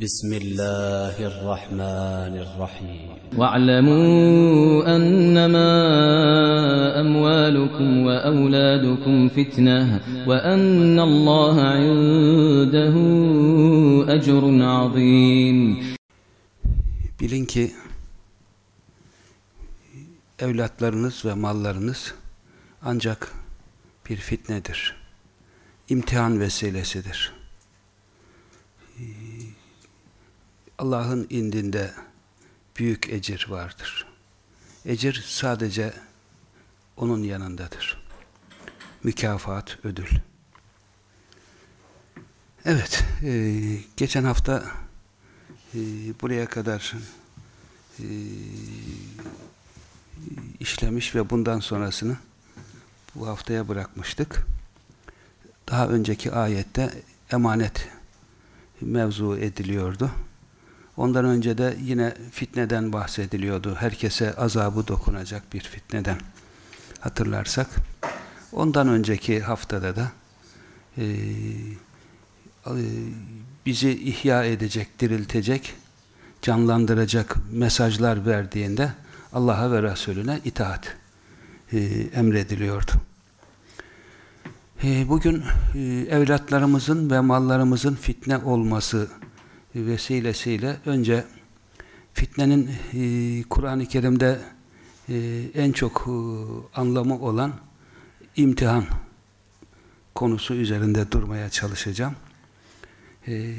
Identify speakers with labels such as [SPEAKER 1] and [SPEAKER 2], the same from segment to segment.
[SPEAKER 1] بسم الله الرحمن الرحيم
[SPEAKER 2] واعلموا أنما أموالكم وأولادكم فتنة وأن الله عنده أجر عظيم
[SPEAKER 3] Bilin ki evlatlarınız ve mallarınız ancak bir fitnedir. İmtihan vesilesidir. Allah'ın indinde büyük ecir vardır. Ecir sadece onun yanındadır. Mükafat, ödül. Evet, e, geçen hafta e, buraya kadar e, işlemiş ve bundan sonrasını bu haftaya bırakmıştık. Daha önceki ayette emanet mevzu ediliyordu. Ondan önce de yine fitneden bahsediliyordu. Herkese azabı dokunacak bir fitneden. Hatırlarsak. Ondan önceki haftada da e, e, bizi ihya edecek, diriltecek, canlandıracak mesajlar verdiğinde Allah'a ve Resulüne itaat e, emrediliyordu. E, bugün e, evlatlarımızın ve mallarımızın fitne olması vesilesiyle önce fitnenin e, Kur'an-ı Kerim'de e, en çok e, anlamı olan imtihan konusu üzerinde durmaya çalışacağım. E,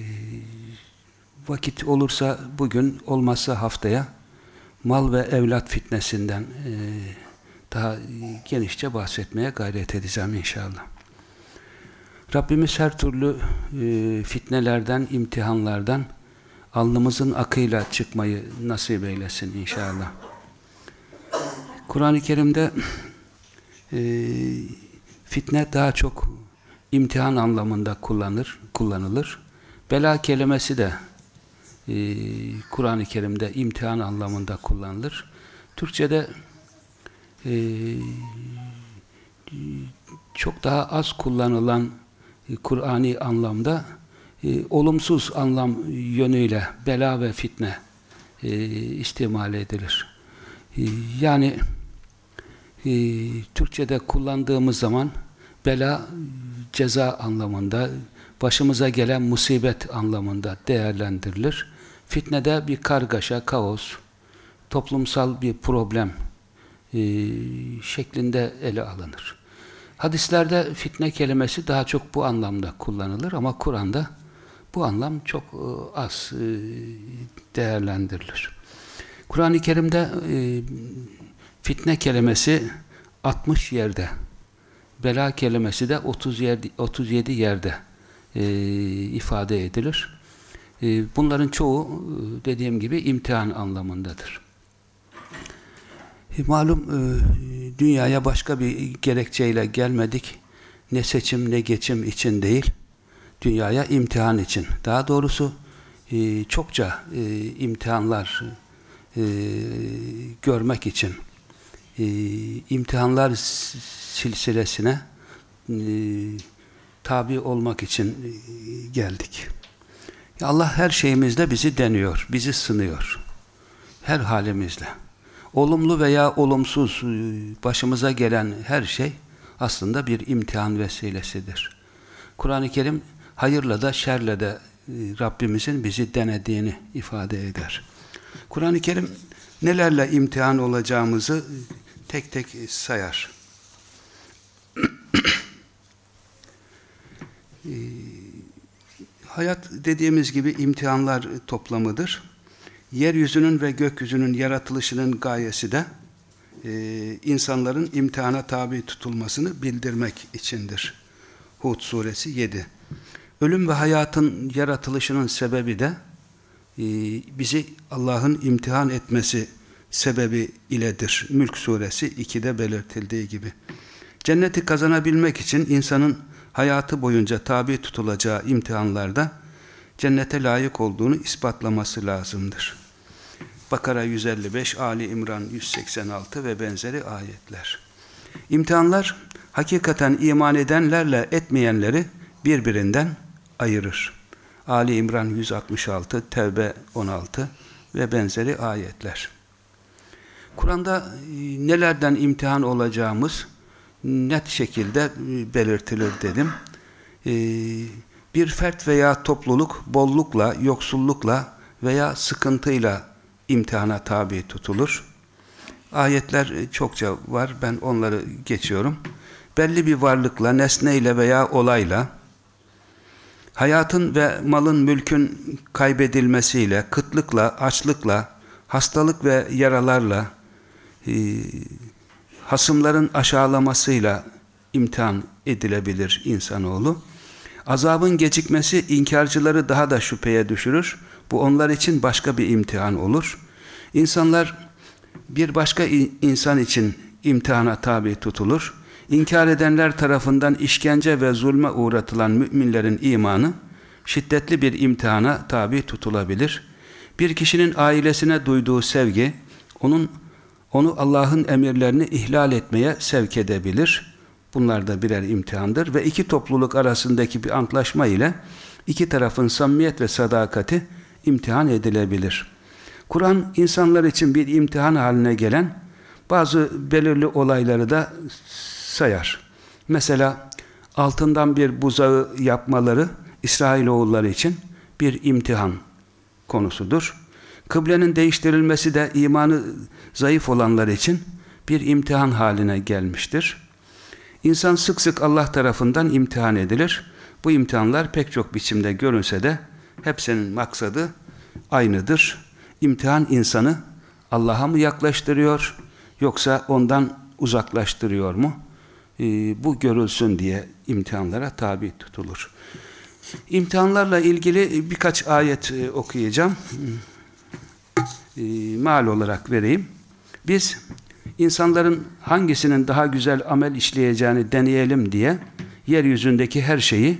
[SPEAKER 3] vakit olursa bugün, olmazsa haftaya mal ve evlat fitnesinden e, daha genişçe bahsetmeye gayret edeceğim inşallah. Rabbimiz her türlü e, fitnelerden, imtihanlardan alnımızın akıyla çıkmayı nasip eylesin inşallah. Kur'an-ı Kerim'de e, fitne daha çok imtihan anlamında kullanır, kullanılır. Bela kelimesi de e, Kur'an-ı Kerim'de imtihan anlamında kullanılır. Türkçe'de e, çok daha az kullanılan Kur'ani anlamda e, olumsuz anlam yönüyle bela ve fitne e, istimal edilir. E, yani e, Türkçe'de kullandığımız zaman bela ceza anlamında, başımıza gelen musibet anlamında değerlendirilir. Fitnede bir kargaşa, kaos, toplumsal bir problem e, şeklinde ele alınır. Hadislerde fitne kelimesi daha çok bu anlamda kullanılır ama Kur'an'da bu anlam çok e, az e, değerlendirilir. Kur'an-ı Kerim'de e, fitne kelimesi 60 yerde, bela kelimesi de 30 yerde, 37 yerde ifade edilir. bunların çoğu dediğim gibi imtihan anlamındadır. Malum dünyaya başka bir gerekçeyle gelmedik. Ne seçim ne geçim için değil. Dünyaya imtihan için. Daha doğrusu e, çokça e, imtihanlar e, görmek için. E, imtihanlar silsilesine e, tabi olmak için e, geldik. Allah her şeyimizde bizi deniyor, bizi sınıyor. Her halimizle olumlu veya olumsuz e, başımıza gelen her şey aslında bir imtihan vesilesidir. Kur'an-ı Kerim hayırla da şerle de e, Rabbimizin bizi denediğini ifade eder. Kur'an-ı Kerim nelerle imtihan olacağımızı tek tek sayar. E, hayat dediğimiz gibi imtihanlar toplamıdır yeryüzünün ve gökyüzünün yaratılışının gayesi de e, insanların imtihana tabi tutulmasını bildirmek içindir. Hud suresi 7. Ölüm ve hayatın yaratılışının sebebi de e, bizi Allah'ın imtihan etmesi sebebi iledir. Mülk suresi 2'de belirtildiği gibi. Cenneti kazanabilmek için insanın hayatı boyunca tabi tutulacağı imtihanlarda cennete layık olduğunu ispatlaması lazımdır. Bakara 155, Ali İmran 186 ve benzeri ayetler. İmtihanlar hakikaten iman edenlerle etmeyenleri birbirinden ayırır. Ali İmran 166, Tevbe 16 ve benzeri ayetler. Kur'an'da e, nelerden imtihan olacağımız net şekilde e, belirtilir dedim. E, bir fert veya topluluk bollukla, yoksullukla veya sıkıntıyla imtihana tabi tutulur. Ayetler çokça var. Ben onları geçiyorum. Belli bir varlıkla, nesneyle veya olayla hayatın ve malın mülkün kaybedilmesiyle, kıtlıkla, açlıkla, hastalık ve yaralarla, e, hasımların aşağılamasıyla imtihan edilebilir insanoğlu. Azabın gecikmesi inkarcıları daha da şüpheye düşürür. Bu onlar için başka bir imtihan olur. İnsanlar bir başka insan için imtihana tabi tutulur. İnkar edenler tarafından işkence ve zulme uğratılan müminlerin imanı şiddetli bir imtihana tabi tutulabilir. Bir kişinin ailesine duyduğu sevgi onun onu Allah'ın emirlerini ihlal etmeye sevk edebilir. Bunlar da birer imtihandır ve iki topluluk arasındaki bir antlaşma ile iki tarafın samimiyet ve sadakati imtihan edilebilir. Kur'an insanlar için bir imtihan haline gelen bazı belirli olayları da sayar. Mesela altından bir buzağı yapmaları İsrailoğulları için bir imtihan konusudur. Kıblenin değiştirilmesi de imanı zayıf olanlar için bir imtihan haline gelmiştir. İnsan sık sık Allah tarafından imtihan edilir. Bu imtihanlar pek çok biçimde görünse de hepsinin maksadı aynıdır. İmtihan insanı Allah'a mı yaklaştırıyor yoksa ondan uzaklaştırıyor mu? Ee, bu görülsün diye imtihanlara tabi tutulur. İmtihanlarla ilgili birkaç ayet e, okuyacağım. E, mal olarak vereyim. Biz insanların hangisinin daha güzel amel işleyeceğini deneyelim diye yeryüzündeki her şeyi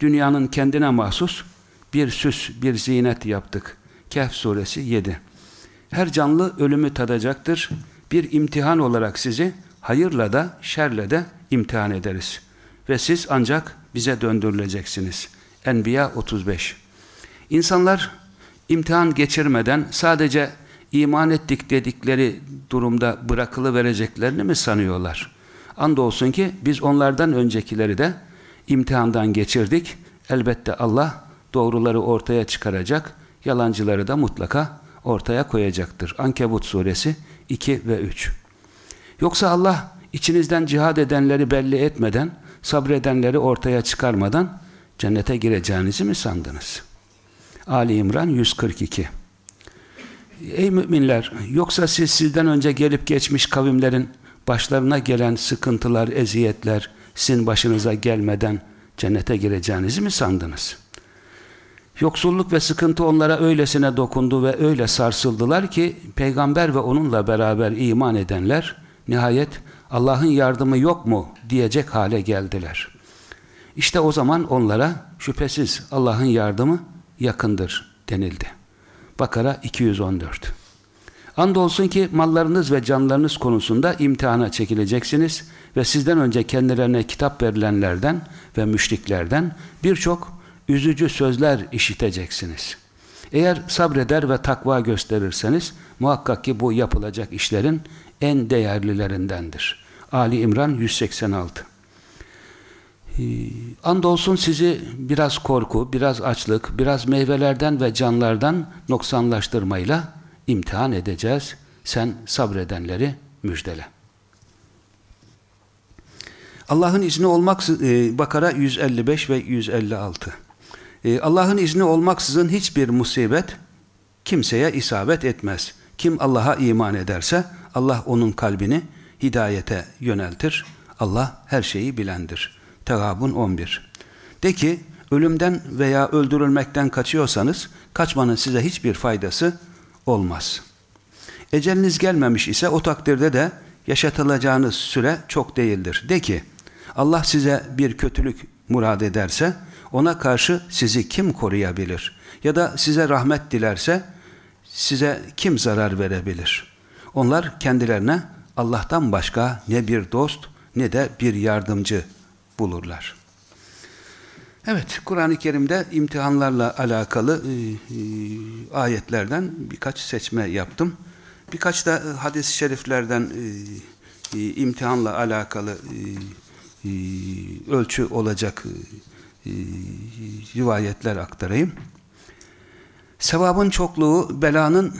[SPEAKER 3] dünyanın kendine mahsus bir süs, bir zinet yaptık. Kehf suresi 7. Her canlı ölümü tadacaktır. Bir imtihan olarak sizi hayırla da şerle de imtihan ederiz. Ve siz ancak bize döndürüleceksiniz. Enbiya 35 İnsanlar imtihan geçirmeden sadece iman ettik dedikleri durumda bırakılı vereceklerini mi sanıyorlar? Andolsun ki biz onlardan öncekileri de imtihandan geçirdik. Elbette Allah doğruları ortaya çıkaracak, yalancıları da mutlaka ortaya koyacaktır. Ankebut suresi 2 ve 3 Yoksa Allah içinizden cihad edenleri belli etmeden, sabredenleri ortaya çıkarmadan cennete gireceğinizi mi sandınız? Ali İmran 142 Ey müminler! Yoksa siz sizden önce gelip geçmiş kavimlerin başlarına gelen sıkıntılar, eziyetler sizin başınıza gelmeden cennete gireceğinizi mi sandınız? Yoksulluk ve sıkıntı onlara öylesine dokundu ve öyle sarsıldılar ki peygamber ve onunla beraber iman edenler nihayet Allah'ın yardımı yok mu diyecek hale geldiler. İşte o zaman onlara şüphesiz Allah'ın yardımı yakındır denildi. Bakara 214 Andolsun ki mallarınız ve canlarınız konusunda imtihana çekileceksiniz ve sizden önce kendilerine kitap verilenlerden ve müşriklerden birçok üzücü sözler işiteceksiniz. Eğer sabreder ve takva gösterirseniz muhakkak ki bu yapılacak işlerin en değerlilerindendir. Ali İmran 186 ee, andolsun sizi biraz korku, biraz açlık, biraz meyvelerden ve canlardan noksanlaştırmayla imtihan edeceğiz. Sen sabredenleri müjdele. Allah'ın izni olmaksızın, e, Bakara 155 ve 156. E, Allah'ın izni olmaksızın hiçbir musibet kimseye isabet etmez. Kim Allah'a iman ederse Allah onun kalbini hidayete yöneltir. Allah her şeyi bilendir. Tegabun 11. De ki Ölümden veya öldürülmekten kaçıyorsanız kaçmanın size hiçbir faydası olmaz. Eceliniz gelmemiş ise o takdirde de yaşatılacağınız süre çok değildir. De ki Allah size bir kötülük murad ederse ona karşı sizi kim koruyabilir? Ya da size rahmet dilerse size kim zarar verebilir? Onlar kendilerine Allah'tan başka ne bir dost ne de bir yardımcı bulurlar. Evet, Kur'an-ı Kerim'de imtihanlarla alakalı e, e, ayetlerden birkaç seçme yaptım. Birkaç da e, hadis-i şeriflerden e, e, imtihanla alakalı e, e, ölçü olacak e, rivayetler aktarayım. Sevabın çokluğu belanın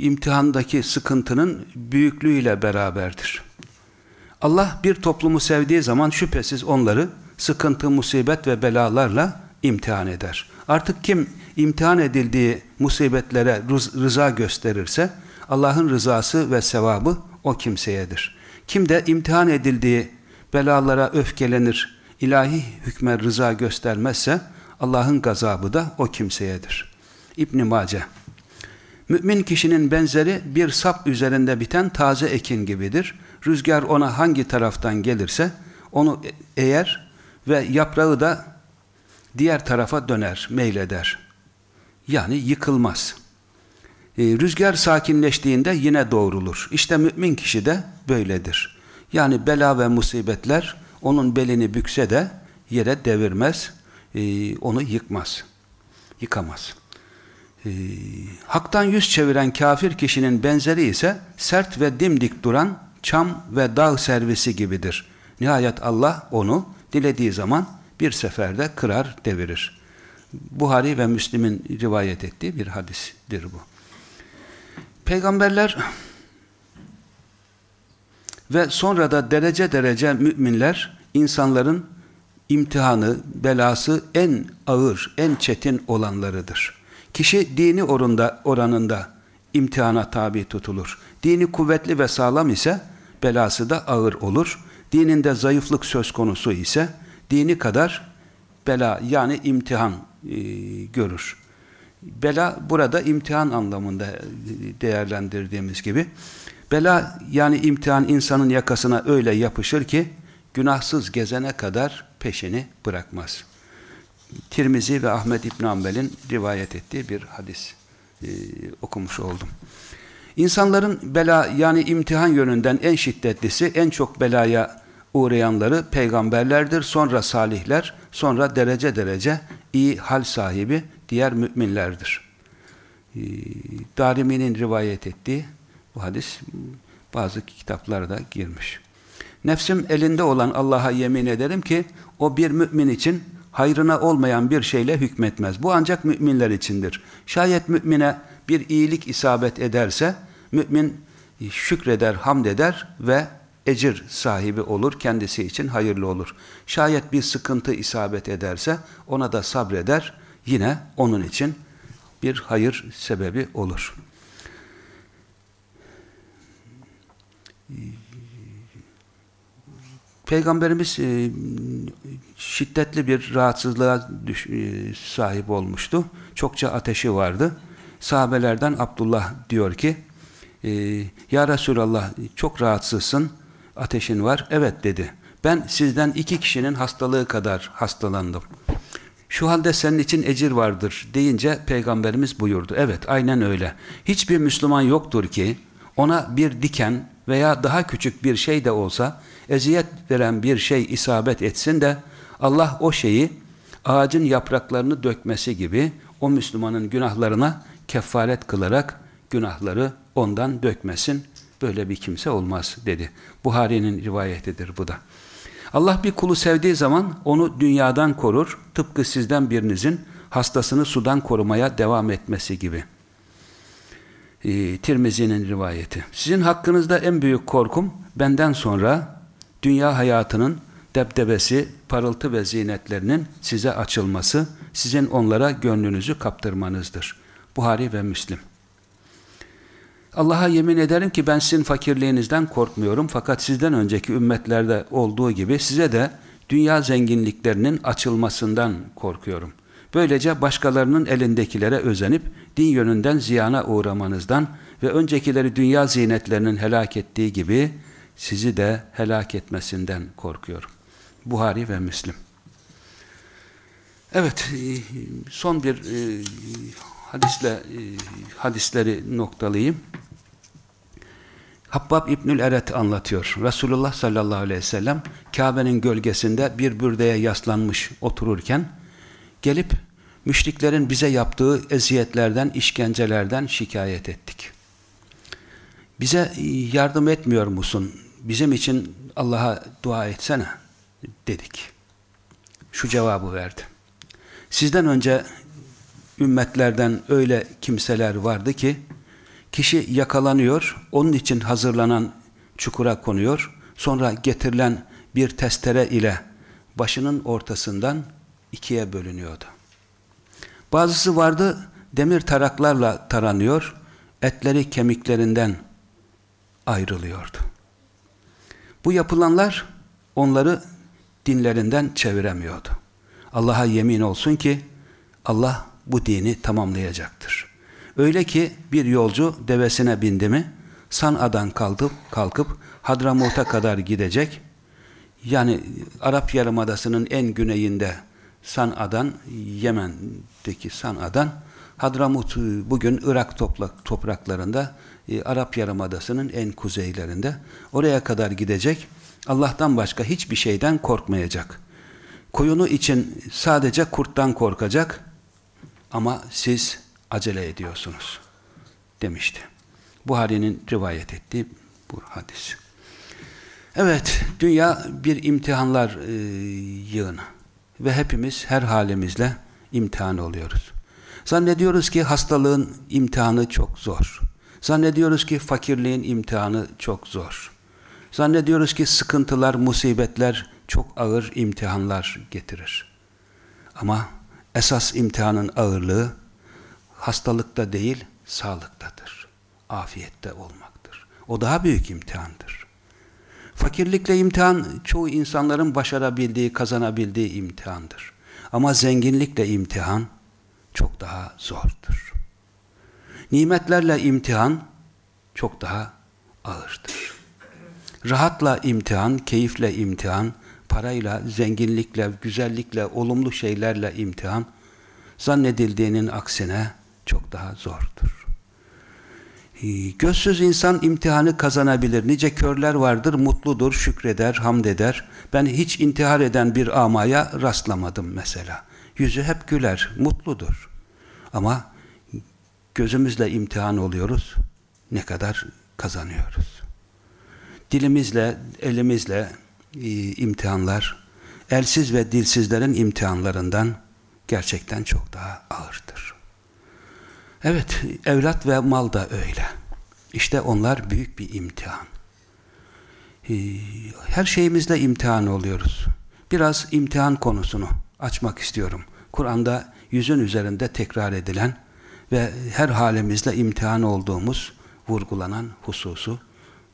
[SPEAKER 3] imtihandaki sıkıntının büyüklüğüyle beraberdir. Allah bir toplumu sevdiği zaman şüphesiz onları sıkıntı, musibet ve belalarla imtihan eder. Artık kim imtihan edildiği musibetlere rıza gösterirse Allah'ın rızası ve sevabı o kimseyedir. Kim de imtihan edildiği belalara öfkelenir, ilahi hükme rıza göstermezse Allah'ın gazabı da o kimseyedir. İbn Mace Mümin kişinin benzeri bir sap üzerinde biten taze ekin gibidir. Rüzgar ona hangi taraftan gelirse onu eğer ve yaprağı da diğer tarafa döner, meyleder. Yani yıkılmaz. Ee, rüzgar sakinleştiğinde yine doğrulur. İşte mümin kişi de böyledir. Yani bela ve musibetler onun belini bükse de yere devirmez, e, onu yıkmaz, yıkamaz. E, haktan yüz çeviren kafir kişinin benzeri ise sert ve dimdik duran çam ve dağ servisi gibidir. Nihayet Allah onu dilediği zaman bir seferde kırar, devirir. Buhari ve Müslim'in rivayet ettiği bir hadistir bu. Peygamberler ve sonra da derece derece müminler insanların imtihanı, belası en ağır, en çetin olanlarıdır. Kişi dini orunda, oranında imtihana tabi tutulur. Dini kuvvetli ve sağlam ise belası da ağır olur. Dininde zayıflık söz konusu ise dini kadar bela yani imtihan e, görür. Bela burada imtihan anlamında değerlendirdiğimiz gibi. Bela yani imtihan insanın yakasına öyle yapışır ki günahsız gezene kadar peşini bırakmaz. Tirmizi ve Ahmet İbn Hanbel'in rivayet ettiği bir hadis e, okumuş oldum. İnsanların bela yani imtihan yönünden en şiddetlisi, en çok belaya uğrayanları peygamberlerdir, sonra salihler, sonra derece derece iyi hal sahibi diğer müminlerdir. E, Darimi'nin rivayet ettiği bu hadis bazı kitaplarda girmiş. Nefsim elinde olan Allah'a yemin ederim ki o bir mümin için hayrına olmayan bir şeyle hükmetmez. Bu ancak müminler içindir. Şayet mümine bir iyilik isabet ederse mümin şükreder, hamd eder ve ecir sahibi olur, kendisi için hayırlı olur. Şayet bir sıkıntı isabet ederse ona da sabreder, yine onun için bir hayır sebebi olur. Peygamberimiz e, şiddetli bir rahatsızlığa e, sahip olmuştu. Çokça ateşi vardı. Sahabelerden Abdullah diyor ki, e, Ya Resulallah çok rahatsızsın, ateşin var. Evet dedi. Ben sizden iki kişinin hastalığı kadar hastalandım. Şu halde senin için ecir vardır deyince Peygamberimiz buyurdu. Evet aynen öyle. Hiçbir Müslüman yoktur ki ona bir diken veya daha küçük bir şey de olsa eziyet veren bir şey isabet etsin de Allah o şeyi ağacın yapraklarını dökmesi gibi o Müslümanın günahlarına kefaret kılarak günahları ondan dökmesin. Böyle bir kimse olmaz dedi. Buhari'nin rivayetidir bu da. Allah bir kulu sevdiği zaman onu dünyadan korur. Tıpkı sizden birinizin hastasını sudan korumaya devam etmesi gibi. Ee, Tirmizi'nin rivayeti. Sizin hakkınızda en büyük korkum benden sonra dünya hayatının debdebesi, parıltı ve zinetlerinin size açılması, sizin onlara gönlünüzü kaptırmanızdır. Buhari ve Müslim. Allah'a yemin ederim ki ben sizin fakirliğinizden korkmuyorum fakat sizden önceki ümmetlerde olduğu gibi size de dünya zenginliklerinin açılmasından korkuyorum. Böylece başkalarının elindekilere özenip din yönünden ziyana uğramanızdan ve öncekileri dünya zinetlerinin helak ettiği gibi sizi de helak etmesinden korkuyorum. Buhari ve Müslim. Evet, e, son bir e, hadisle e, hadisleri noktalayayım. Habbab İbnül Eret anlatıyor. Resulullah sallallahu aleyhi ve sellem Kabe'nin gölgesinde bir bürdeye yaslanmış otururken gelip müşriklerin bize yaptığı eziyetlerden, işkencelerden şikayet ettik. Bize yardım etmiyor musun? Bizim için Allah'a dua etsene dedik. Şu cevabı verdi. Sizden önce ümmetlerden öyle kimseler vardı ki kişi yakalanıyor, onun için hazırlanan çukura konuyor, sonra getirilen bir testere ile başının ortasından ikiye bölünüyordu. Bazısı vardı, demir taraklarla taranıyor, etleri kemiklerinden ayrılıyordu. Bu yapılanlar onları dinlerinden çeviremiyordu. Allah'a yemin olsun ki Allah bu dini tamamlayacaktır. Öyle ki bir yolcu devesine bindi mi San'a'dan kalkıp, kalkıp Hadramut'a kadar gidecek. Yani Arap Yarımadası'nın en güneyinde San'a'dan, Yemen'deki San'a'dan Hadramut bugün Irak topraklarında e, Arap Yarımadası'nın en kuzeylerinde. Oraya kadar gidecek. Allah'tan başka hiçbir şeyden korkmayacak. Koyunu için sadece kurttan korkacak ama siz acele ediyorsunuz demişti. Buhari'nin rivayet ettiği bu hadis. Evet, dünya bir imtihanlar e, yığını ve hepimiz her halimizle imtihan oluyoruz. Zannediyoruz ki hastalığın imtihanı çok zor. Zannediyoruz ki fakirliğin imtihanı çok zor. Zannediyoruz ki sıkıntılar, musibetler çok ağır imtihanlar getirir. Ama esas imtihanın ağırlığı hastalıkta değil, sağlıktadır. Afiyette olmaktır. O daha büyük imtihandır. Fakirlikle imtihan çoğu insanların başarabildiği, kazanabildiği imtihandır. Ama zenginlikle imtihan çok daha zordur. Nimetlerle imtihan çok daha ağırdır. Rahatla imtihan, keyifle imtihan, parayla, zenginlikle, güzellikle, olumlu şeylerle imtihan zannedildiğinin aksine çok daha zordur. Ee, gözsüz insan imtihanı kazanabilir. Nice körler vardır, mutludur, şükreder, hamd eder. Ben hiç intihar eden bir amaya rastlamadım mesela. Yüzü hep güler, mutludur. Ama gözümüzle imtihan oluyoruz. Ne kadar kazanıyoruz. Dilimizle, elimizle e, imtihanlar, elsiz ve dilsizlerin imtihanlarından gerçekten çok daha ağırdır. Evet, evlat ve mal da öyle. İşte onlar büyük bir imtihan. E, her şeyimizle imtihan oluyoruz. Biraz imtihan konusunu açmak istiyorum. Kur'an'da yüzün üzerinde tekrar edilen ve her halimizle imtihan olduğumuz vurgulanan hususu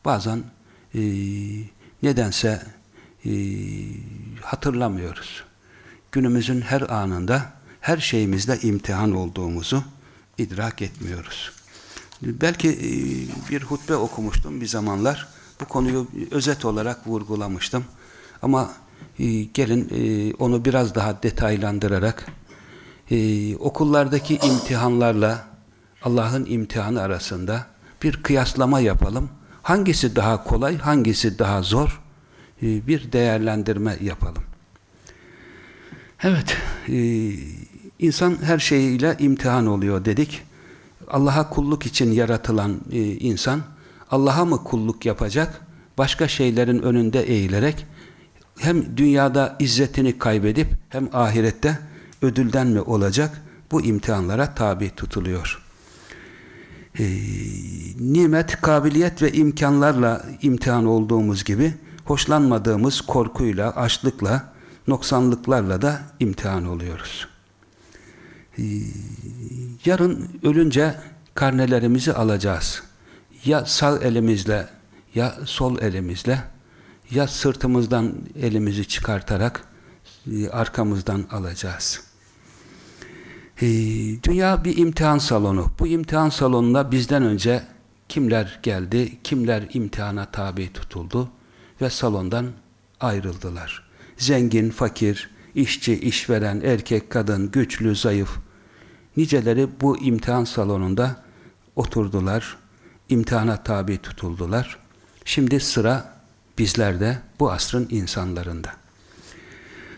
[SPEAKER 3] bazen e, nedense e, hatırlamıyoruz. Günümüzün her anında her şeyimizle imtihan olduğumuzu idrak etmiyoruz. Belki e, bir hutbe okumuştum bir zamanlar. Bu konuyu özet olarak vurgulamıştım. Ama e, gelin e, onu biraz daha detaylandırarak okullardaki imtihanlarla Allah'ın imtihanı arasında bir kıyaslama yapalım. Hangisi daha kolay, hangisi daha zor bir değerlendirme yapalım. Evet, insan her şeyiyle imtihan oluyor dedik. Allah'a kulluk için yaratılan e, insan, Allah'a mı kulluk yapacak, başka şeylerin önünde eğilerek, hem dünyada izzetini kaybedip, hem ahirette ödülden mi olacak, bu imtihanlara tabi tutuluyor. Ee, nimet, kabiliyet ve imkanlarla imtihan olduğumuz gibi, hoşlanmadığımız korkuyla, açlıkla, noksanlıklarla da imtihan oluyoruz. Ee, yarın ölünce karnelerimizi alacağız. Ya sağ elimizle ya sol elimizle ya sırtımızdan elimizi çıkartarak e, arkamızdan alacağız. E, dünya bir imtihan salonu. Bu imtihan salonuna bizden önce kimler geldi, kimler imtihana tabi tutuldu ve salondan ayrıldılar. Zengin, fakir, işçi, işveren, erkek, kadın, güçlü, zayıf, niceleri bu imtihan salonunda oturdular, imtihana tabi tutuldular. Şimdi sıra bizlerde, bu asrın insanlarında.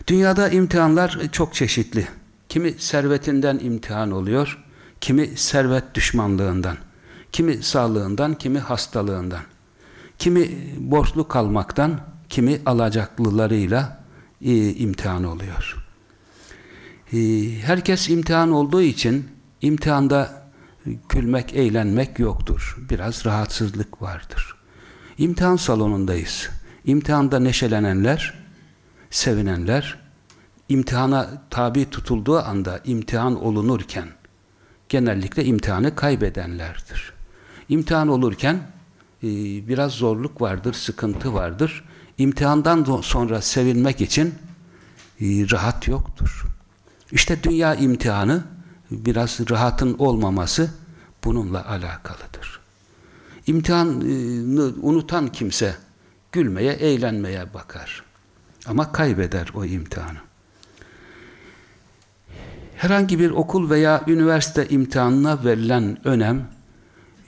[SPEAKER 3] Dünyada imtihanlar çok çeşitli. Kimi servetinden imtihan oluyor, kimi servet düşmanlığından, kimi sağlığından, kimi hastalığından, kimi borçlu kalmaktan, kimi alacaklılarıyla e, imtihan oluyor. E, herkes imtihan olduğu için imtihanda gülmek, eğlenmek yoktur. Biraz rahatsızlık vardır. İmtihan salonundayız. İmtihanda neşelenenler, sevinenler, imtihana tabi tutulduğu anda imtihan olunurken genellikle imtihanı kaybedenlerdir. İmtihan olurken e, biraz zorluk vardır, sıkıntı vardır. İmtihandan sonra sevinmek için e, rahat yoktur. İşte dünya imtihanı biraz rahatın olmaması bununla alakalıdır. İmtihanı unutan kimse gülmeye, eğlenmeye bakar. Ama kaybeder o imtihanı. Herhangi bir okul veya üniversite imtihanına verilen önem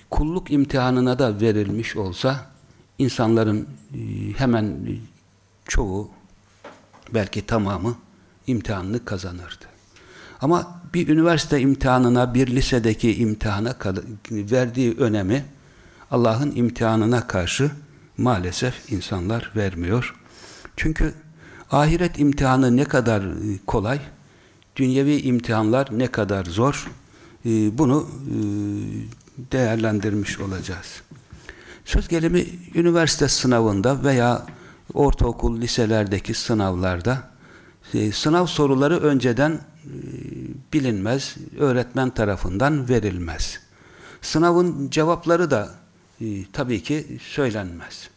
[SPEAKER 3] kulluk imtihanına da verilmiş olsa insanların e, hemen çoğu belki tamamı imtihanını kazanırdı. Ama bir üniversite imtihanına, bir lisedeki imtihana verdiği önemi Allah'ın imtihanına karşı maalesef insanlar vermiyor. Çünkü ahiret imtihanı ne kadar e, kolay, dünyevi imtihanlar ne kadar zor, e, bunu e, değerlendirmiş olacağız. Söz gelimi üniversite sınavında veya ortaokul, liselerdeki sınavlarda sınav soruları önceden bilinmez, öğretmen tarafından verilmez. Sınavın cevapları da tabii ki söylenmez.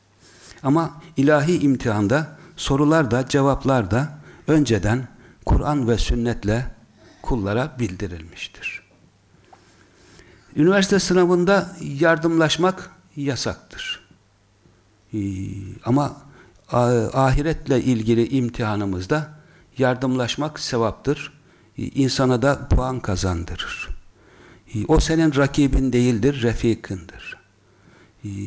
[SPEAKER 3] Ama ilahi imtihanda sorular da cevaplar da önceden Kur'an ve sünnetle kullara bildirilmiştir. Üniversite sınavında yardımlaşmak yasaktır. Ee, ama ahiretle ilgili imtihanımızda yardımlaşmak sevaptır. Ee, da puan kazandırır. Ee, o senin rakibin değildir, refikındır.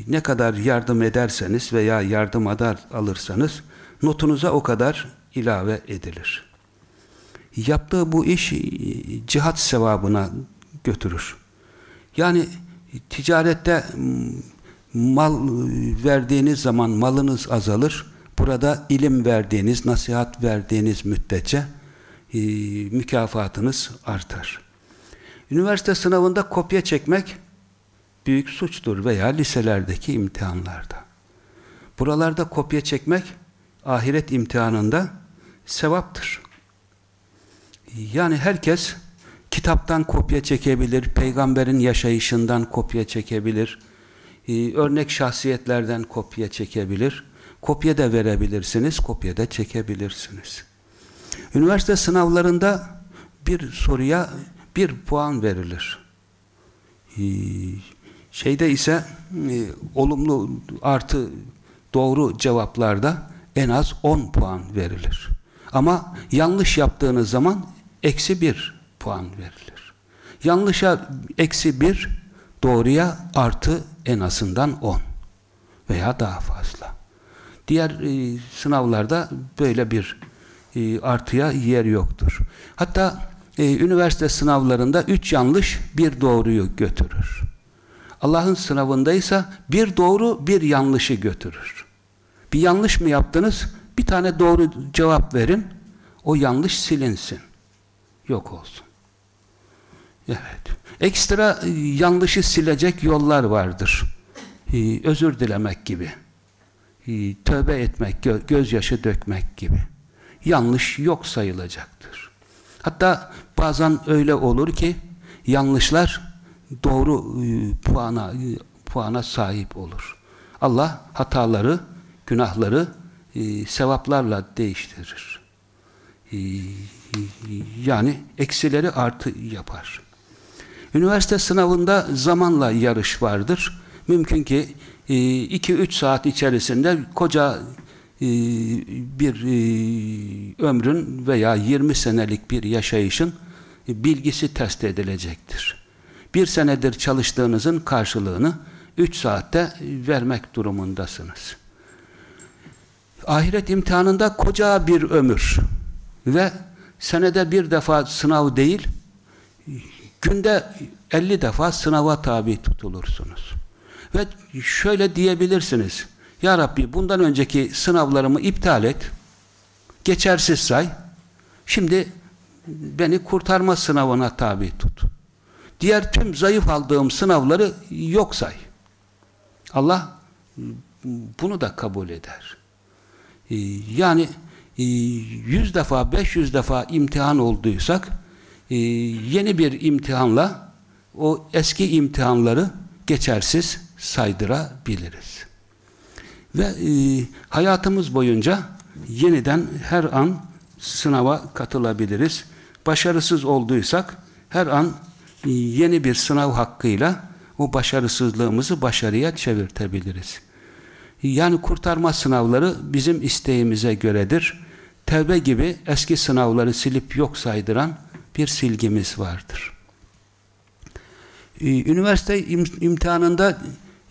[SPEAKER 3] Ne kadar yardım ederseniz veya yardım alırsanız notunuza o kadar ilave edilir. Yaptığı bu iş cihat sevabına götürür. Yani ticarette mal verdiğiniz zaman malınız azalır. Burada ilim verdiğiniz, nasihat verdiğiniz müddetçe e, mükafatınız artar. Üniversite sınavında kopya çekmek büyük suçtur veya liselerdeki imtihanlarda. Buralarda kopya çekmek ahiret imtihanında sevaptır. Yani herkes kitaptan kopya çekebilir, peygamberin yaşayışından kopya çekebilir, e, örnek şahsiyetlerden kopya çekebilir, kopya da verebilirsiniz, kopya da çekebilirsiniz. Üniversite sınavlarında bir soruya bir puan verilir. E, şeyde ise e, olumlu artı doğru cevaplarda en az 10 puan verilir. Ama yanlış yaptığınız zaman eksi 1 puan verilir. Yanlışa eksi 1, doğruya artı en azından 10 veya daha fazla. Diğer e, sınavlarda böyle bir e, artıya yer yoktur. Hatta e, üniversite sınavlarında 3 yanlış, bir doğruyu götürür. Allah'ın sınavındaysa bir doğru, bir yanlışı götürür. Bir yanlış mı yaptınız? Bir tane doğru cevap verin. O yanlış silinsin. Yok olsun. Evet. Ekstra e, yanlışı silecek yollar vardır. Ee, özür dilemek gibi. Ee, tövbe etmek, gö gözyaşı dökmek gibi. Yanlış yok sayılacaktır. Hatta bazen öyle olur ki yanlışlar doğru e, puana e, puana sahip olur. Allah hataları, günahları e, sevaplarla değiştirir. E, yani eksileri artı yapar. Üniversite sınavında zamanla yarış vardır. Mümkün ki 2-3 e, saat içerisinde koca e, bir e, ömrün veya 20 senelik bir yaşayışın bilgisi test edilecektir. Bir senedir çalıştığınızın karşılığını 3 saatte vermek durumundasınız. Ahiret imtihanında koca bir ömür ve senede bir defa sınav değil, günde 50 defa sınava tabi tutulursunuz. Ve şöyle diyebilirsiniz, Ya Rabbi bundan önceki sınavlarımı iptal et, geçersiz say, şimdi beni kurtarma sınavına tabi tut. Diğer tüm zayıf aldığım sınavları yok say. Allah bunu da kabul eder. Ee, yani e, yüz defa, beş yüz defa imtihan olduysak e, yeni bir imtihanla o eski imtihanları geçersiz saydırabiliriz. Ve e, hayatımız boyunca yeniden her an sınava katılabiliriz. Başarısız olduysak her an yeni bir sınav hakkıyla o başarısızlığımızı başarıya çevirtebiliriz. Yani kurtarma sınavları bizim isteğimize göredir. Tevbe gibi eski sınavları silip yok saydıran bir silgimiz vardır. Ee, üniversite imtihanında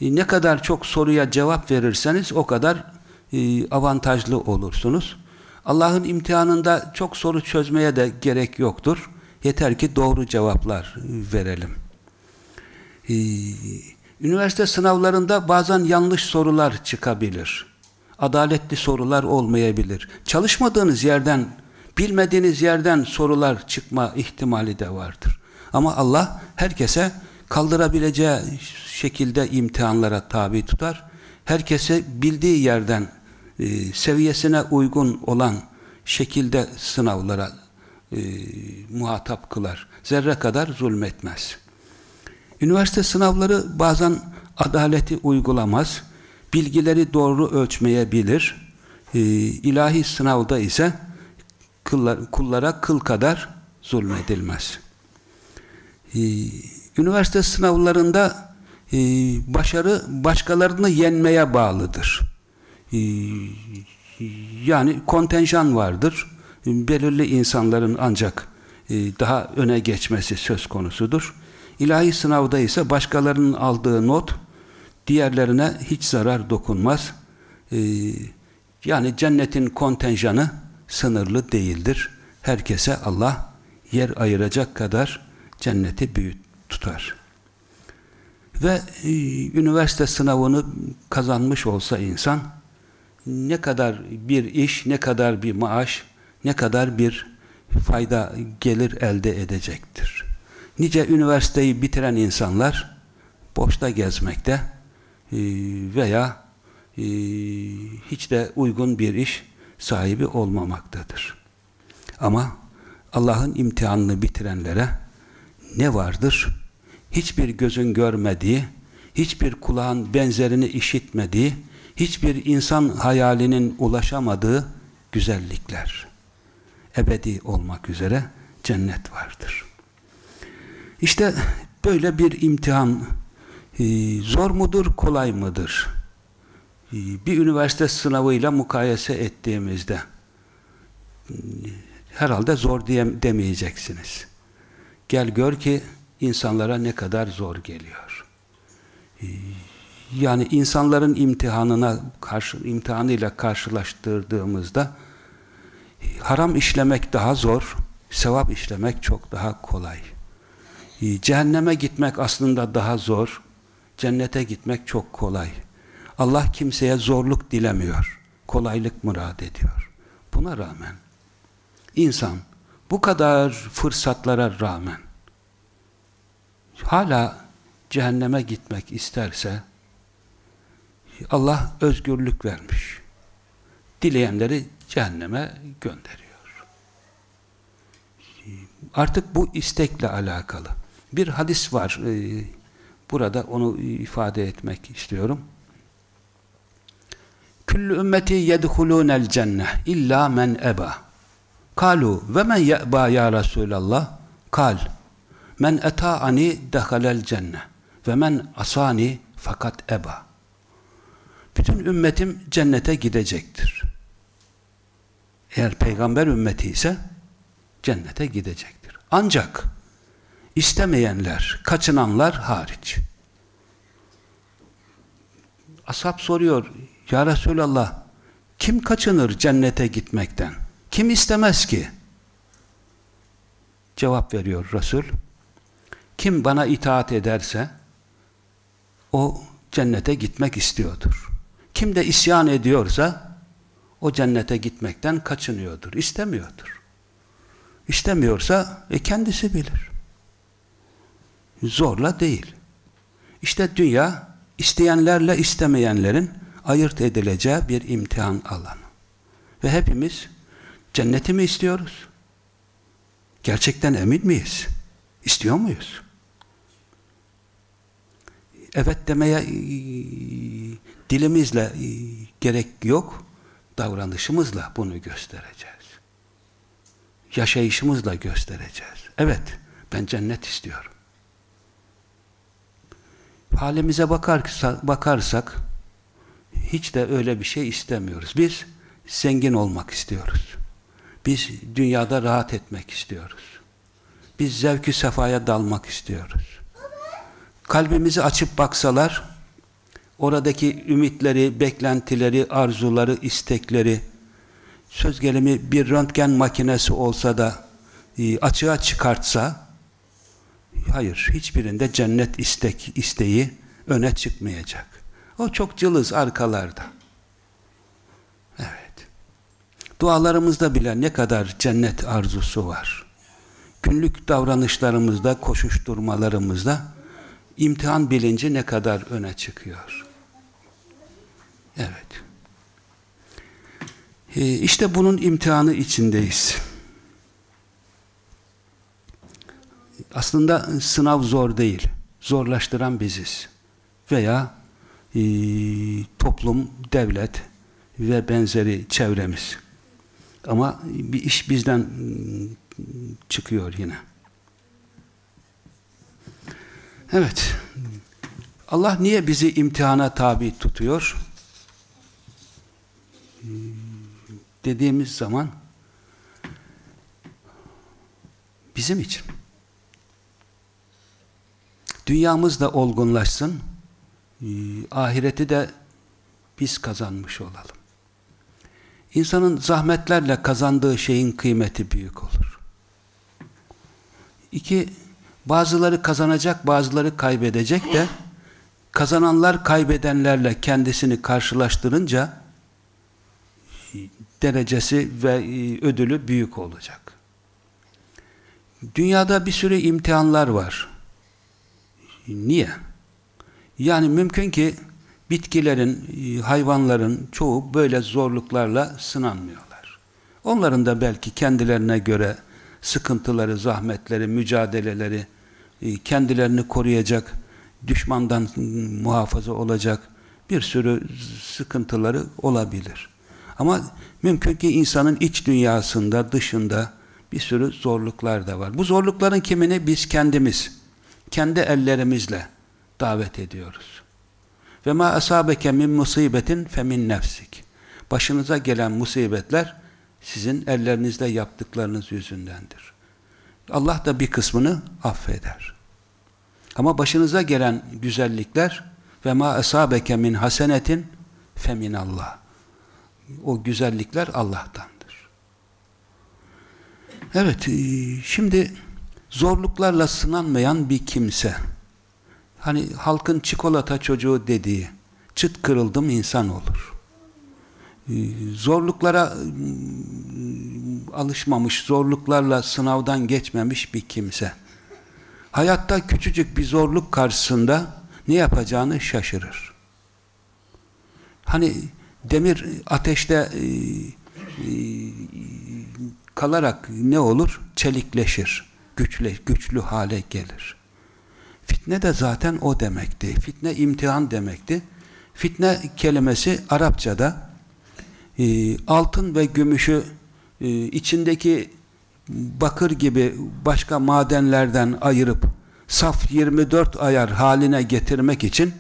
[SPEAKER 3] e, ne kadar çok soruya cevap verirseniz o kadar e, avantajlı olursunuz. Allah'ın imtihanında çok soru çözmeye de gerek yoktur. Yeter ki doğru cevaplar verelim. Ee, üniversite sınavlarında bazen yanlış sorular çıkabilir. Adaletli sorular olmayabilir. Çalışmadığınız yerden, bilmediğiniz yerden sorular çıkma ihtimali de vardır. Ama Allah herkese kaldırabileceği şekilde imtihanlara tabi tutar. Herkese bildiği yerden e, seviyesine uygun olan şekilde sınavlara e, muhatap kılar. Zerre kadar zulmetmez. Üniversite sınavları bazen adaleti uygulamaz, bilgileri doğru ölçmeyebilir. E, ilahi sınavda ise kıllar, kullara kıl kadar zulmedilmez. E, üniversite sınavlarında e, başarı başkalarını yenmeye bağlıdır. E, yani kontenjan vardır. Belirli insanların ancak e, daha öne geçmesi söz konusudur. İlahi sınavda ise başkalarının aldığı not diğerlerine hiç zarar dokunmaz. Ee, yani cennetin kontenjanı sınırlı değildir. Herkese Allah yer ayıracak kadar cenneti büyük tutar. Ve e, üniversite sınavını kazanmış olsa insan ne kadar bir iş, ne kadar bir maaş, ne kadar bir fayda gelir elde edecektir. Nice üniversiteyi bitiren insanlar boşta gezmekte e, veya e, hiç de uygun bir iş sahibi olmamaktadır. Ama Allah'ın imtihanını bitirenlere ne vardır? Hiçbir gözün görmediği, hiçbir kulağın benzerini işitmediği, hiçbir insan hayalinin ulaşamadığı güzellikler. Ebedi olmak üzere cennet vardır. İşte böyle bir imtihan e, zor mudur, kolay mıdır? E, bir üniversite sınavıyla mukayese ettiğimizde e, herhalde zor diye, demeyeceksiniz. Gel gör ki insanlara ne kadar zor geliyor. Yani insanların imtihanına karşı imtihanıyla karşılaştırdığımızda haram işlemek daha zor, sevap işlemek çok daha kolay. Ee, cehenneme gitmek aslında daha zor. Cennete gitmek çok kolay. Allah kimseye zorluk dilemiyor. Kolaylık murad ediyor. Buna rağmen insan bu kadar fırsatlara rağmen hala cehenneme gitmek isterse Allah özgürlük vermiş. Dileyenleri cehenneme gönderiyor. Artık bu istekle alakalı. Bir hadis var. E, burada onu ifade etmek istiyorum. Küllü ümmeti yedhulûnel cenne illa men eba. Kalu ve men ye'ba ya Resulallah? Kal. Men eta'ani dehalel cenne ve men asani fakat eba. Bütün ümmetim cennete gidecektir. Eğer peygamber ümmeti ise cennete gidecektir. Ancak istemeyenler, kaçınanlar hariç. Ashab soruyor, Ya Resulallah, kim kaçınır cennete gitmekten? Kim istemez ki? Cevap veriyor Resul. Kim bana itaat ederse, o cennete gitmek istiyordur. Kim de isyan ediyorsa, o cennete gitmekten kaçınıyordur, istemiyordur. İstemiyorsa e, kendisi bilir. Zorla değil. İşte dünya isteyenlerle istemeyenlerin ayırt edileceği bir imtihan alanı. Ve hepimiz cenneti mi istiyoruz? Gerçekten emin miyiz? İstiyor muyuz? Evet demeye e, dilimizle e, gerek yok, davranışımızla bunu göstereceğiz. Yaşayışımızla göstereceğiz. Evet, ben cennet istiyorum. Halimize bakarsak, bakarsak hiç de öyle bir şey istemiyoruz. Biz zengin olmak istiyoruz. Biz dünyada rahat etmek istiyoruz. Biz zevki sefaya dalmak istiyoruz. Kalbimizi açıp baksalar oradaki ümitleri, beklentileri, arzuları, istekleri söz gelimi bir röntgen makinesi olsa da e, açığa çıkartsa hayır, hiçbirinde cennet istek isteği öne çıkmayacak. O çok cılız arkalarda. Evet. Dualarımızda bile ne kadar cennet arzusu var. Günlük davranışlarımızda, koşuşturmalarımızda imtihan bilinci ne kadar öne çıkıyor. Evet. Ee, işte bunun imtihanı içindeyiz. Aslında sınav zor değil. Zorlaştıran biziz. Veya e, toplum, devlet ve benzeri çevremiz. Ama bir iş bizden çıkıyor yine. Evet. Allah niye bizi imtihana tabi tutuyor? Dediğimiz zaman bizim için. Dünyamız da olgunlaşsın, ahireti de biz kazanmış olalım. İnsanın zahmetlerle kazandığı şeyin kıymeti büyük olur. İki, bazıları kazanacak, bazıları kaybedecek de kazananlar kaybedenlerle kendisini karşılaştırınca derecesi ve ödülü büyük olacak. Dünyada bir sürü imtihanlar var. Niye? Yani mümkün ki bitkilerin, hayvanların çoğu böyle zorluklarla sınanmıyorlar. Onların da belki kendilerine göre sıkıntıları, zahmetleri, mücadeleleri, kendilerini koruyacak, düşmandan muhafaza olacak bir sürü sıkıntıları olabilir. Ama mümkün ki insanın iç dünyasında, dışında bir sürü zorluklar da var. Bu zorlukların kimini biz kendimiz, kendi ellerimizle davet ediyoruz. Ve ma asabeke min musibetin femin nefsik. Başınıza gelen musibetler sizin ellerinizle yaptıklarınız yüzündendir. Allah da bir kısmını affeder. Ama başınıza gelen güzellikler ve ma asabeke min hasenetin femin Allah. O güzellikler Allah'tandır. Evet, e, şimdi zorluklarla sınanmayan bir kimse hani halkın çikolata çocuğu dediği çıt kırıldım insan olur. Ee, zorluklara ıı, alışmamış, zorluklarla sınavdan geçmemiş bir kimse. Hayatta küçücük bir zorluk karşısında ne yapacağını şaşırır. Hani demir ateşte e, e, kalarak ne olur? Çelikleşir. Güçlü, güçlü hale gelir. Fitne de zaten o demekti. Fitne imtihan demekti. Fitne kelimesi Arapçada e, altın ve gümüşü e, içindeki bakır gibi başka madenlerden ayırıp saf 24 ayar haline getirmek için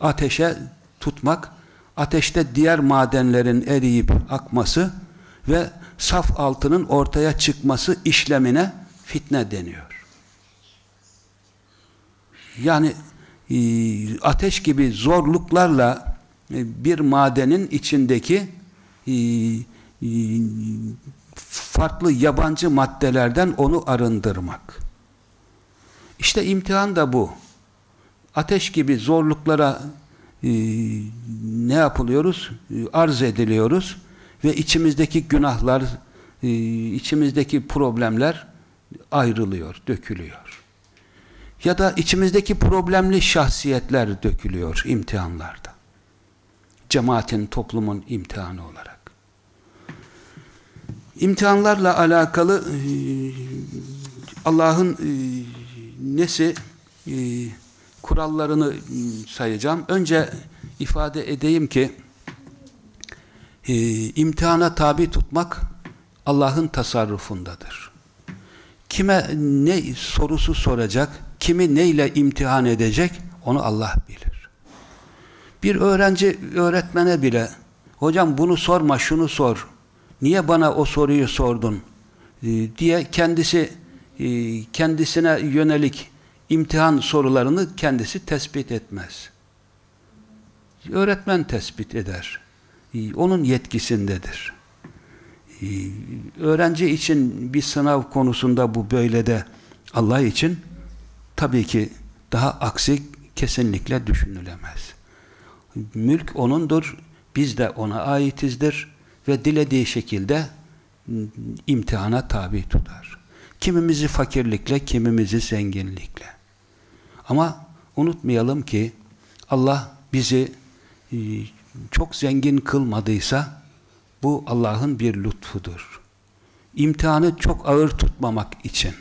[SPEAKER 3] ateşe tutmak, ateşte diğer madenlerin eriyip akması ve saf altının ortaya çıkması işlemine fitne deniyor. Yani e, ateş gibi zorluklarla e, bir madenin içindeki e, farklı yabancı maddelerden onu arındırmak. İşte imtihan da bu. Ateş gibi zorluklara ne yapılıyoruz? arz ediliyoruz ve içimizdeki günahlar, içimizdeki problemler ayrılıyor, dökülüyor. Ya da içimizdeki problemli şahsiyetler dökülüyor imtihanlarda. Cemaatin, toplumun imtihanı olarak. İmtihanlarla alakalı e, Allah'ın e, nesi e, kurallarını sayacağım. Önce ifade edeyim ki imtihana tabi tutmak Allah'ın tasarrufundadır. Kime ne sorusu soracak, kimi neyle imtihan edecek onu Allah bilir. Bir öğrenci öğretmene bile hocam bunu sorma şunu sor niye bana o soruyu sordun ee, diye kendisi e, kendisine yönelik imtihan sorularını kendisi tespit etmez. Öğretmen tespit eder. Ee, onun yetkisindedir. Öğrenci için bir sınav konusunda bu böyle de Allah için tabii ki daha aksi kesinlikle düşünülemez. Mülk O'nundur, biz de O'na aitizdir ve dilediği şekilde imtihana tabi tutar. Kimimizi fakirlikle, kimimizi zenginlikle. Ama unutmayalım ki Allah bizi e, çok zengin kılmadıysa bu Allah'ın bir lütfudur. İmtihanı çok ağır tutmamak için.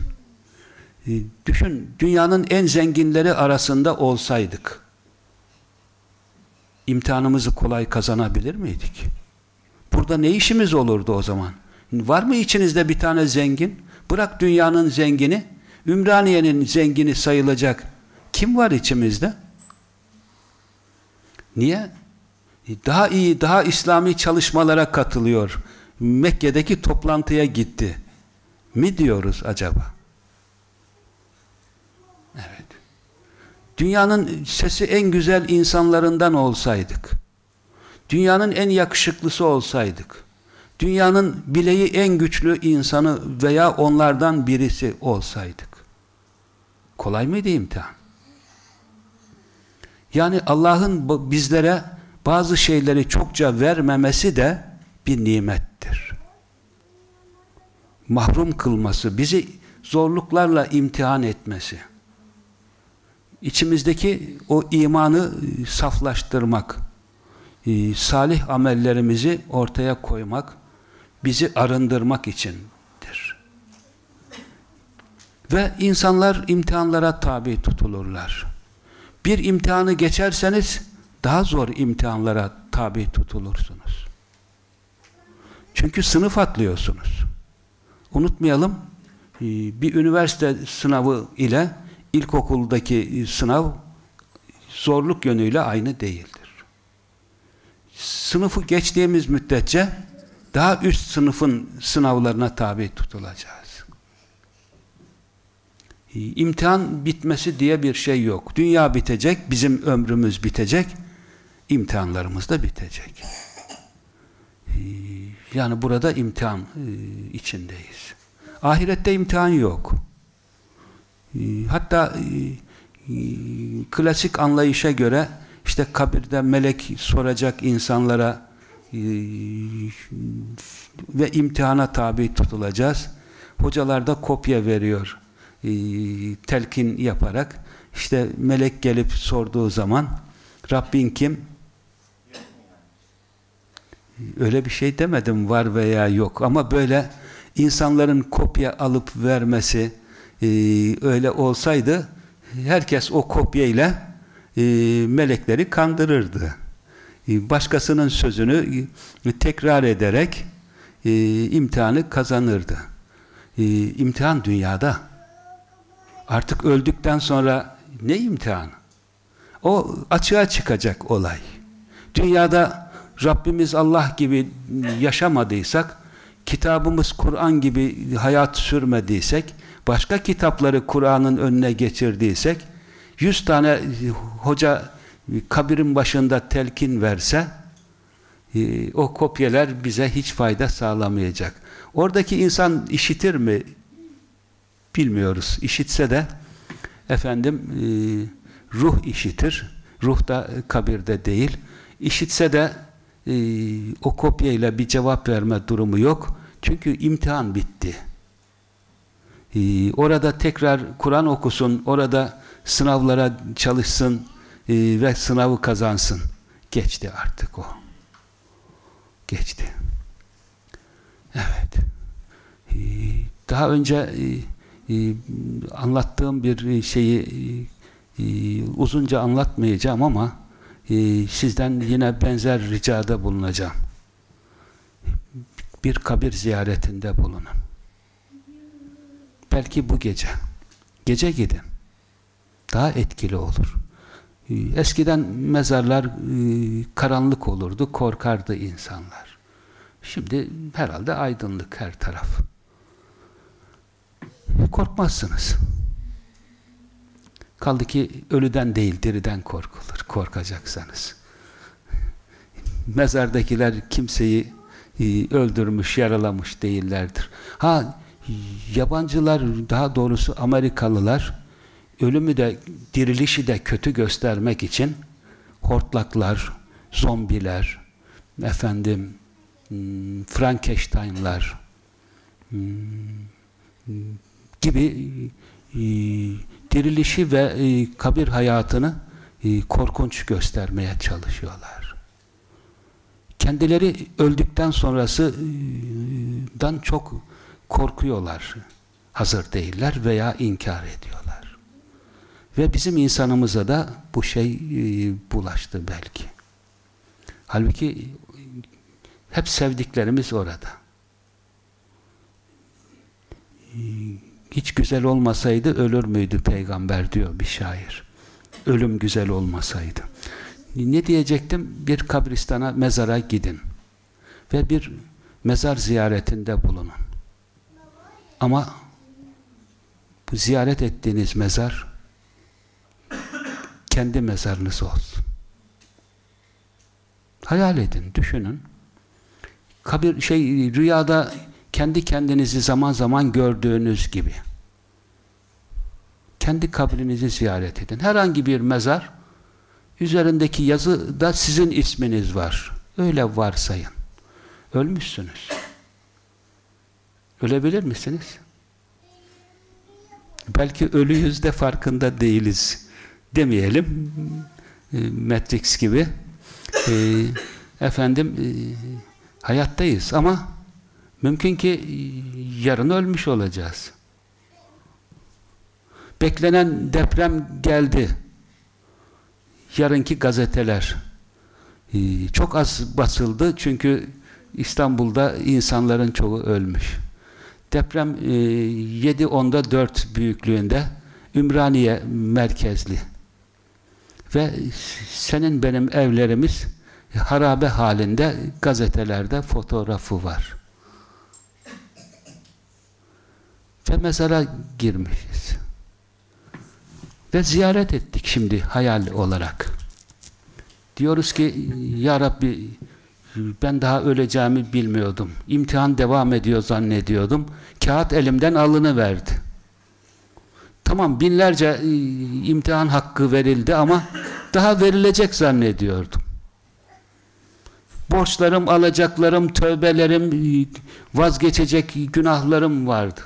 [SPEAKER 3] E, düşün, dünyanın en zenginleri arasında olsaydık imtihanımızı kolay kazanabilir miydik? Burada ne işimiz olurdu o zaman? Var mı içinizde bir tane zengin? Bırak dünyanın zengini, Ümraniye'nin zengini sayılacak. Kim var içimizde? Niye? Daha iyi, daha İslami çalışmalara katılıyor. Mekke'deki toplantıya gitti. Mi diyoruz acaba? Evet. Dünyanın sesi en güzel insanlarından olsaydık dünyanın en yakışıklısı olsaydık, dünyanın bileği en güçlü insanı veya onlardan birisi olsaydık, kolay mıydı imtihan? Yani Allah'ın bizlere bazı şeyleri çokça vermemesi de bir nimettir. Mahrum kılması, bizi zorluklarla imtihan etmesi, içimizdeki o imanı saflaştırmak, ee, salih amellerimizi ortaya koymak, bizi arındırmak içindir. Ve insanlar imtihanlara tabi tutulurlar. Bir imtihanı geçerseniz daha zor imtihanlara tabi tutulursunuz. Çünkü sınıf atlıyorsunuz. Unutmayalım, e, bir üniversite sınavı ile ilkokuldaki sınav zorluk yönüyle aynı değildir sınıfı geçtiğimiz müddetçe daha üst sınıfın sınavlarına tabi tutulacağız. İmtihan bitmesi diye bir şey yok. Dünya bitecek, bizim ömrümüz bitecek, imtihanlarımız da bitecek. Yani burada imtihan e, içindeyiz. Ahirette imtihan yok. Hatta e, klasik anlayışa göre işte kabirde melek soracak insanlara e, ve imtihana tabi tutulacağız. Hocalar da kopya veriyor e, telkin yaparak. İşte melek gelip sorduğu zaman Rabbin kim? Öyle bir şey demedim var veya yok ama böyle insanların kopya alıp vermesi e, öyle olsaydı herkes o kopya ile e, melekleri kandırırdı. e, başkasının sözünü e, tekrar ederek e, imtihanı kazanırdı. E, imtihan dünyada. Artık öldükten sonra ne imtihan? O açığa çıkacak olay. Dünyada Rabbimiz Allah gibi yaşamadıysak, kitabımız Kur'an gibi hayat sürmediysek, başka kitapları Kur'an'ın önüne geçirdiysek, yüz tane hoca kabirin başında telkin verse, e, o kopyalar bize hiç fayda sağlamayacak. Oradaki insan işitir mi? Bilmiyoruz. İşitse de efendim e, ruh işitir. Ruh da kabirde değil. İşitse de e, o kopyayla bir cevap verme durumu yok. Çünkü imtihan bitti. Orada tekrar Kur'an okusun, orada sınavlara çalışsın ve sınavı kazansın. Geçti artık o geçti. Evet. Ee, daha önce anlattığım bir şeyi uzunca anlatmayacağım ama sizden yine benzer ricada bulunacağım. Bir kabir ziyaretinde bulunun. Belki bu gece. Gece gidin. Daha etkili olur. Ee, eskiden mezarlar e, karanlık olurdu, korkardı insanlar. Şimdi herhalde aydınlık her taraf. Korkmazsınız. Kaldı ki ölüden değil, diriden korkulur, korkacaksanız. Mezardakiler kimseyi e, öldürmüş, yaralamış değillerdir. Ha, yabancılar, daha doğrusu Amerikalılar, ölümü de dirilişi de kötü göstermek için hortlaklar, zombiler, efendim hmm, Frankenstein'lar hmm, gibi e, dirilişi ve e, kabir hayatını e, korkunç göstermeye çalışıyorlar. Kendileri öldükten sonrasından çok korkuyorlar. Hazır değiller veya inkar ediyorlar. Ve bizim insanımıza da bu şey e, bulaştı belki. Halbuki hep sevdiklerimiz orada. Hiç güzel olmasaydı ölür müydü peygamber diyor bir şair. Ölüm güzel olmasaydı. Ne diyecektim? Bir kabristana, mezara gidin. Ve bir mezar ziyaretinde bulunun. Ama bu ziyaret ettiğiniz mezar kendi mezarınız olsun. Hayal edin, düşünün. Kabir şey rüyada kendi kendinizi zaman zaman gördüğünüz gibi. Kendi kabrinizi ziyaret edin. Herhangi bir mezar üzerindeki yazıda sizin isminiz var. Öyle varsayın. Ölmüşsünüz. Ölebilir misiniz? Belki ölüyüz de farkında değiliz demeyelim e, Matrix gibi e, efendim e, hayattayız ama mümkün ki yarın ölmüş olacağız. Beklenen deprem geldi. Yarınki gazeteler e, çok az basıldı çünkü İstanbul'da insanların çoğu ölmüş. Deprem e, 7.10'da 4 büyüklüğünde Ümraniye merkezli ve senin benim evlerimiz harabe halinde gazetelerde fotoğrafı var. Ve mezara girmişiz. Ve ziyaret ettik şimdi hayal olarak. Diyoruz ki Ya Rabbi ben daha öleceğimi bilmiyordum. İmtihan devam ediyor zannediyordum. Kağıt elimden alını verdi. Tamam binlerce e, imtihan hakkı verildi ama daha verilecek zannediyordum. Borçlarım, alacaklarım, tövbelerim, e, vazgeçecek günahlarım vardı.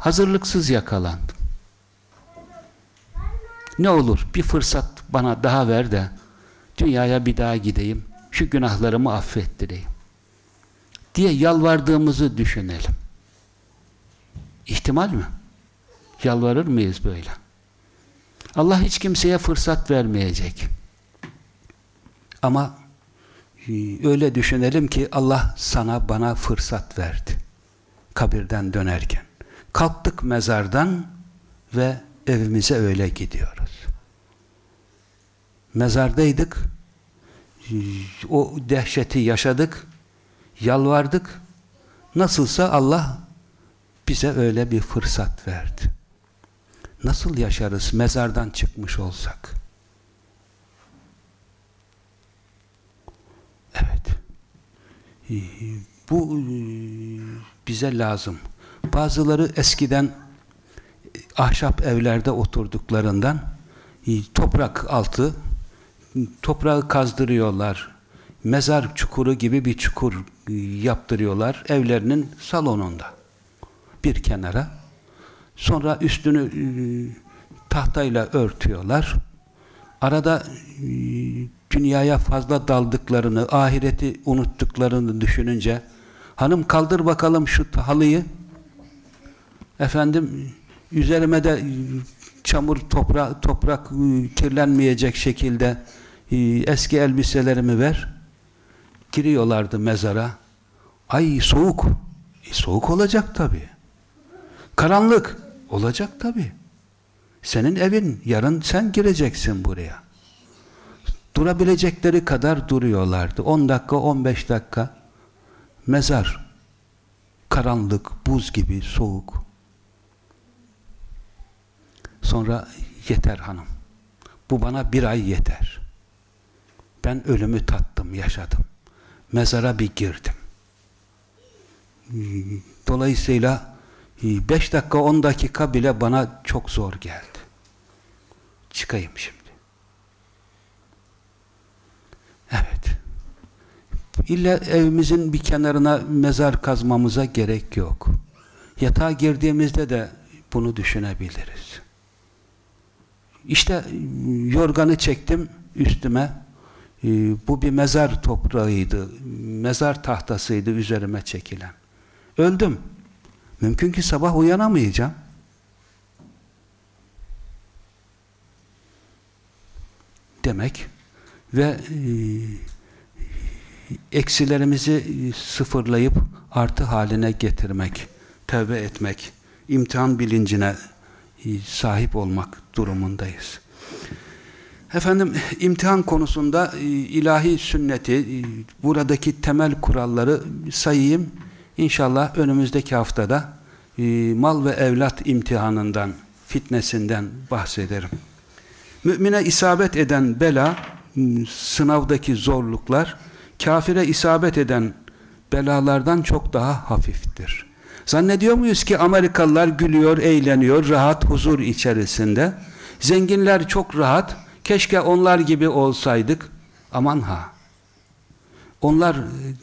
[SPEAKER 3] Hazırlıksız yakalandım. Ne olur bir fırsat bana daha ver de dünyaya bir daha gideyim, şu günahlarımı affettireyim diye yalvardığımızı düşünelim. İhtimal mi? Yalvarır mıyız böyle? Allah hiç kimseye fırsat vermeyecek. Ama e, öyle düşünelim ki Allah sana bana fırsat verdi. Kabirden dönerken. Kalktık mezardan ve evimize öyle gidiyoruz. Mezardaydık. O dehşeti yaşadık. Yalvardık. Nasılsa Allah bize öyle bir fırsat verdi. Nasıl yaşarız mezardan çıkmış olsak? Evet. Bu bize lazım. Bazıları eskiden e, ahşap evlerde oturduklarından e, toprak altı toprağı kazdırıyorlar. Mezar çukuru gibi bir çukur yaptırıyorlar evlerinin salonunda. Bir kenara. Sonra üstünü tahtayla örtüyorlar. Arada dünyaya fazla daldıklarını, ahireti unuttuklarını düşününce hanım kaldır bakalım şu halıyı efendim üzerime de çamur toprak, toprak kirlenmeyecek şekilde eski elbiselerimi ver giriyorlardı mezara ay soğuk e, soğuk olacak tabi karanlık olacak tabi senin evin yarın sen gireceksin buraya durabilecekleri kadar duruyorlardı. 10 dakika, 15 dakika mezar. Karanlık, buz gibi, soğuk. Sonra yeter hanım. Bu bana bir ay yeter. Ben ölümü tattım, yaşadım. Mezara bir girdim. Dolayısıyla 5 dakika, 10 dakika bile bana çok zor geldi. Çıkayım şimdi. Evet. İlla evimizin bir kenarına mezar kazmamıza gerek yok. Yatağa girdiğimizde de bunu düşünebiliriz. İşte yorganı çektim üstüme. Ee, bu bir mezar toprağıydı. Mezar tahtasıydı üzerime çekilen. Öldüm. Mümkün ki sabah uyanamayacağım. Demek ve e, eksilerimizi sıfırlayıp artı haline getirmek, tövbe etmek, imtihan bilincine e, sahip olmak durumundayız. Efendim imtihan konusunda ilahi sünneti, buradaki temel kuralları sayayım. İnşallah önümüzdeki haftada mal ve evlat imtihanından, fitnesinden bahsederim. Mümine isabet eden bela sınavdaki zorluklar kafire isabet eden belalardan çok daha hafiftir. Zannediyor muyuz ki Amerikalılar gülüyor, eğleniyor, rahat, huzur içerisinde. Zenginler çok rahat. Keşke onlar gibi olsaydık. Aman ha. Onlar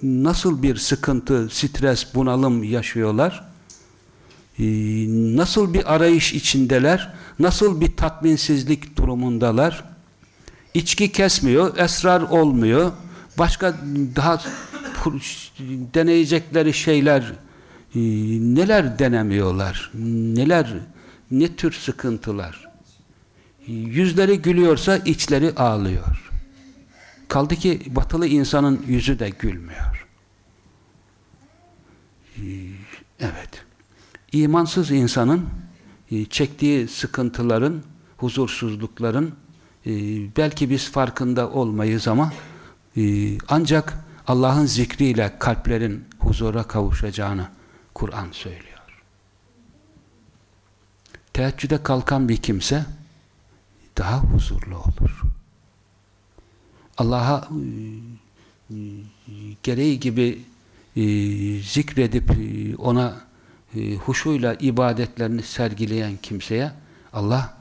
[SPEAKER 3] nasıl bir sıkıntı, stres, bunalım yaşıyorlar? Ee, nasıl bir arayış içindeler? Nasıl bir tatminsizlik durumundalar? içki kesmiyor, esrar olmuyor. Başka daha deneyecekleri şeyler e, neler denemiyorlar? Neler ne tür sıkıntılar? Yüzleri gülüyorsa içleri ağlıyor. Kaldı ki batılı insanın yüzü de gülmüyor. E, evet. İmansız insanın e, çektiği sıkıntıların, huzursuzlukların ee, belki biz farkında olmayız ama e, ancak Allah'ın zikriyle kalplerin huzura kavuşacağını Kur'an söylüyor. Teheccüde kalkan bir kimse daha huzurlu olur. Allah'a e, gereği gibi e, zikredip e, ona e, huşuyla ibadetlerini sergileyen kimseye Allah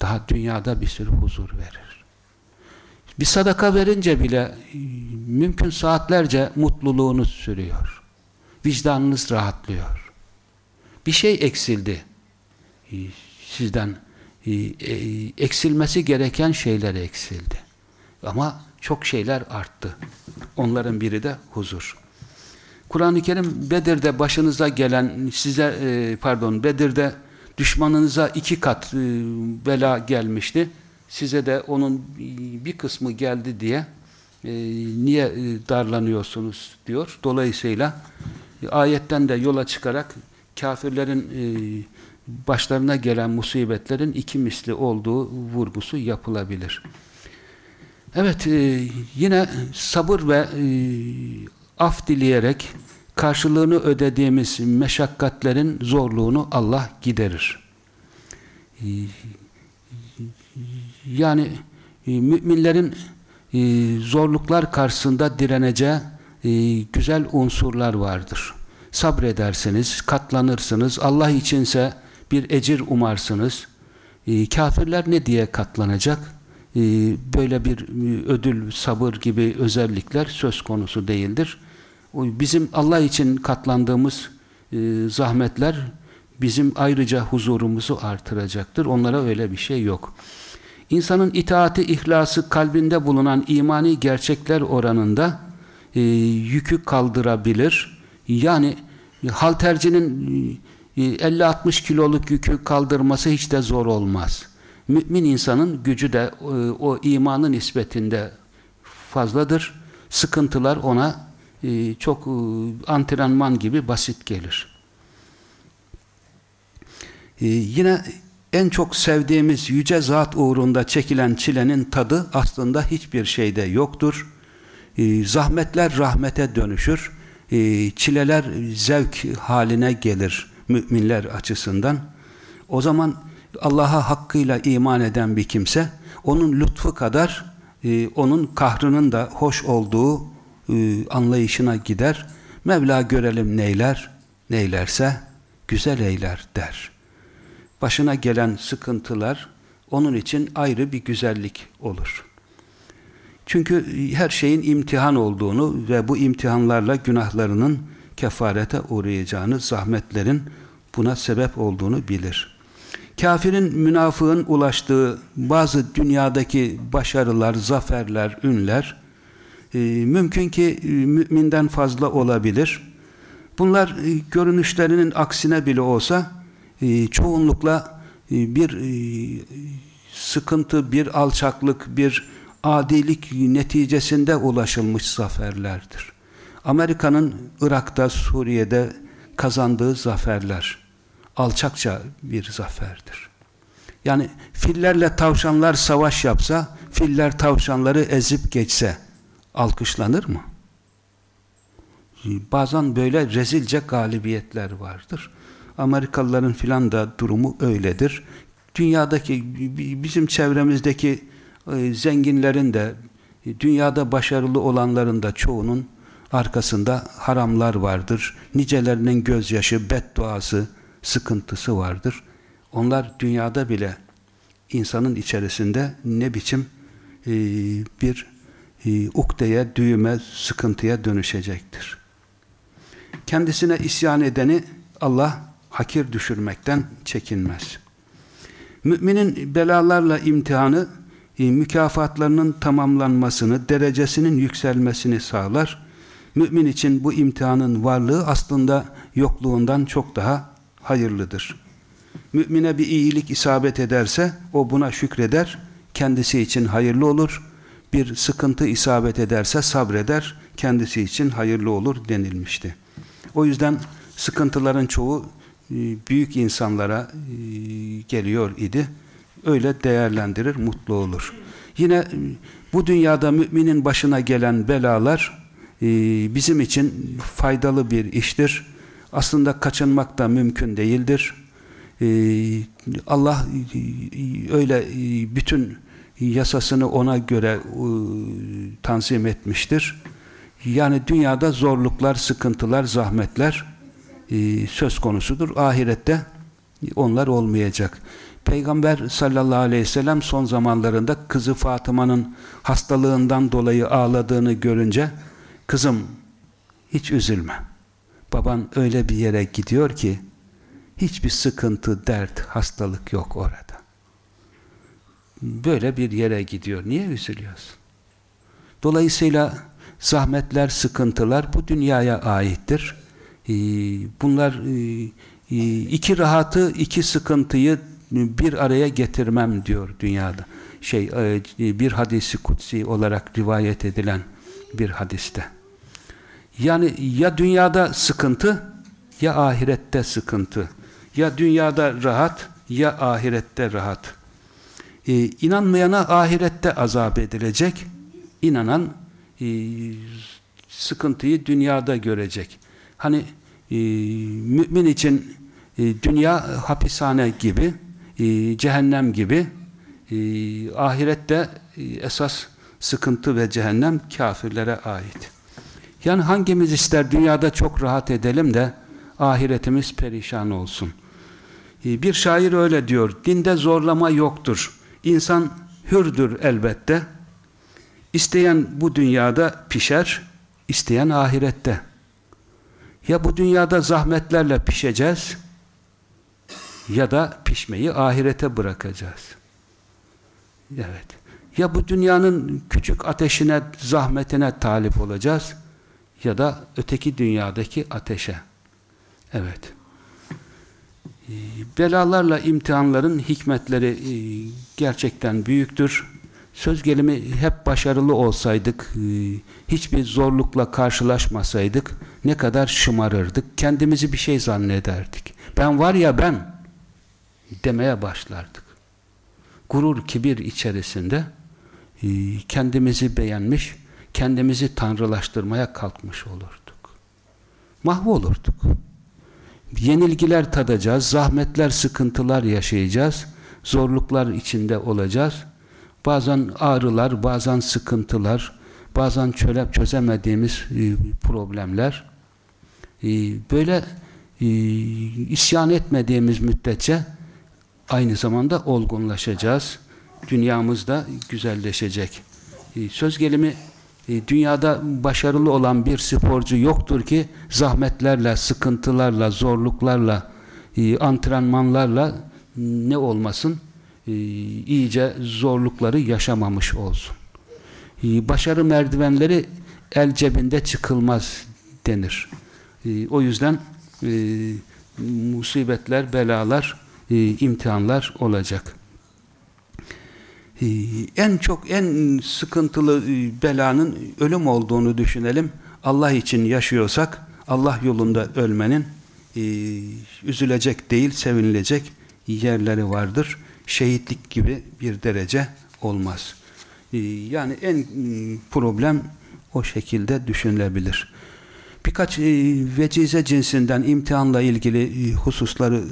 [SPEAKER 3] daha dünyada bir sürü huzur verir. Bir sadaka verince bile e, mümkün saatlerce mutluluğunuz sürüyor. Vicdanınız rahatlıyor. Bir şey eksildi. E, sizden e, eksilmesi gereken şeyler eksildi. Ama çok şeyler arttı. Onların biri de huzur. Kur'an-ı Kerim Bedir'de başınıza gelen size pardon Bedir'de düşmanınıza iki kat e, bela gelmişti. Size de onun bir kısmı geldi diye e, niye e, darlanıyorsunuz diyor. Dolayısıyla e, ayetten de yola çıkarak kafirlerin e, başlarına gelen musibetlerin iki misli olduğu vurgusu yapılabilir. Evet, e, yine sabır ve e, af dileyerek karşılığını ödediğimiz meşakkatlerin zorluğunu Allah giderir. E, yani e, müminlerin zorluklar karşısında direneceği güzel unsurlar vardır. Sabredersiniz, katlanırsınız. Allah içinse bir ecir umarsınız. E, kafirler ne diye katlanacak? E, böyle bir e, ödül, sabır gibi özellikler söz konusu değildir. O, bizim Allah için katlandığımız e, zahmetler bizim ayrıca huzurumuzu artıracaktır. Onlara öyle bir şey yok. İnsanın itaati, ihlası kalbinde bulunan imani gerçekler oranında e, yükü kaldırabilir. Yani haltercinin e, 50-60 kiloluk yükü kaldırması hiç de zor olmaz. Mümin insanın gücü de e, o imanın nispetinde fazladır. Sıkıntılar ona e, çok e, antrenman gibi basit gelir. E, yine en çok sevdiğimiz yüce zat uğrunda çekilen çilenin tadı aslında hiçbir şeyde yoktur. E, zahmetler rahmete dönüşür. Çileler zevk haline gelir müminler açısından. O zaman Allah'a hakkıyla iman eden bir kimse onun lütfu kadar e, onun kahrının da hoş olduğu e, anlayışına gider. Mevla görelim neyler, neylerse güzel eyler der başına gelen sıkıntılar onun için ayrı bir güzellik olur. Çünkü her şeyin imtihan olduğunu ve bu imtihanlarla günahlarının kefarete uğrayacağını, zahmetlerin buna sebep olduğunu bilir. Kafirin, münafığın ulaştığı bazı dünyadaki başarılar, zaferler, ünler e, mümkün ki e, müminden fazla olabilir. Bunlar e, görünüşlerinin aksine bile olsa e, çoğunlukla e, bir e, sıkıntı, bir alçaklık, bir adilik neticesinde ulaşılmış zaferlerdir. Amerika'nın Irak'ta, Suriye'de kazandığı zaferler alçakça bir zaferdir. Yani fillerle tavşanlar savaş yapsa, filler tavşanları ezip geçse alkışlanır mı? Bazen böyle rezilce galibiyetler vardır. Amerikalıların filan da durumu öyledir. Dünyadaki bizim çevremizdeki e, zenginlerin de dünyada başarılı olanların da çoğunun arkasında haramlar vardır. Nicelerinin gözyaşı, bedduası, sıkıntısı vardır. Onlar dünyada bile insanın içerisinde ne biçim e, bir e, ukdeye, düğüme, sıkıntıya dönüşecektir. Kendisine isyan edeni Allah hakir düşürmekten çekinmez. Müminin belalarla imtihanı e, mükafatlarının tamamlanmasını, derecesinin yükselmesini sağlar. Mümin için bu imtihanın varlığı aslında yokluğundan çok daha hayırlıdır. Mümine bir iyilik isabet ederse o buna şükreder, kendisi için hayırlı olur. Bir sıkıntı isabet ederse sabreder, kendisi için hayırlı olur denilmişti. O yüzden sıkıntıların çoğu e, büyük insanlara e, geliyor idi. Öyle değerlendirir, mutlu olur. Yine e, bu dünyada müminin başına gelen belalar bizim için faydalı bir iştir. Aslında kaçınmak da mümkün değildir. Allah öyle bütün yasasını ona göre tanzim etmiştir. Yani dünyada zorluklar, sıkıntılar, zahmetler e, söz konusudur. Ahirette onlar olmayacak. Peygamber sallallahu aleyhi ve sellem son zamanlarında kızı Fatıma'nın hastalığından dolayı ağladığını görünce kızım hiç üzülme. Baban öyle bir yere gidiyor ki hiçbir sıkıntı, dert, hastalık yok orada. Böyle bir yere gidiyor. Niye üzülüyorsun? Dolayısıyla zahmetler, sıkıntılar bu dünyaya aittir. Ee, bunlar e, e, iki rahatı, iki sıkıntıyı bir araya getirmem diyor dünyada. Şey e, bir hadisi kutsi olarak rivayet edilen bir hadiste. Yani ya dünyada sıkıntı ya ahirette sıkıntı. Ya dünyada rahat ya ahirette rahat. Ee, inanmayana ahirette azap edilecek. İnanan e, sıkıntıyı dünyada görecek. Hani e, mümin için e, dünya hapishane gibi, e, cehennem gibi, e, ahirette e, esas sıkıntı ve cehennem kafirlere ait. Yani hangimiz ister dünyada çok rahat edelim de ahiretimiz perişan olsun. E, bir şair öyle diyor, dinde zorlama yoktur. İnsan hürdür elbette. İsteyen bu dünyada pişer, isteyen ahirette. Ya bu dünyada zahmetlerle pişeceğiz ya da pişmeyi ahirete bırakacağız. Evet. Ya bu dünyanın küçük ateşine, zahmetine talip olacağız ya da öteki dünyadaki ateşe. Evet. Ee, belalarla imtihanların hikmetleri e, gerçekten büyüktür. Söz gelimi hep başarılı olsaydık, e, hiçbir zorlukla karşılaşmasaydık ne kadar şımarırdık, kendimizi bir şey zannederdik. Ben var ya ben demeye başlardık. Gurur, kibir içerisinde e, kendimizi beğenmiş, kendimizi tanrılaştırmaya kalkmış olurduk. Mahvolurduk. Yenilgiler tadacağız, zahmetler, sıkıntılar yaşayacağız, zorluklar içinde olacağız. Bazen ağrılar, bazen sıkıntılar, bazen çölep çözemediğimiz e, problemler. E, böyle e, isyan etmediğimiz müddetçe aynı zamanda olgunlaşacağız. Dünyamız da güzelleşecek. Söz gelimi dünyada başarılı olan bir sporcu yoktur ki zahmetlerle, sıkıntılarla, zorluklarla, antrenmanlarla ne olmasın? iyice zorlukları yaşamamış olsun. Başarı merdivenleri el cebinde çıkılmaz denir. O yüzden musibetler, belalar, imtihanlar olacak. En çok, en sıkıntılı belanın ölüm olduğunu düşünelim. Allah için yaşıyorsak, Allah yolunda ölmenin üzülecek değil, sevinilecek yerleri vardır şehitlik gibi bir derece olmaz. Ee, yani en problem o şekilde düşünülebilir. Birkaç ıı, vecize cinsinden imtihanla ilgili hususları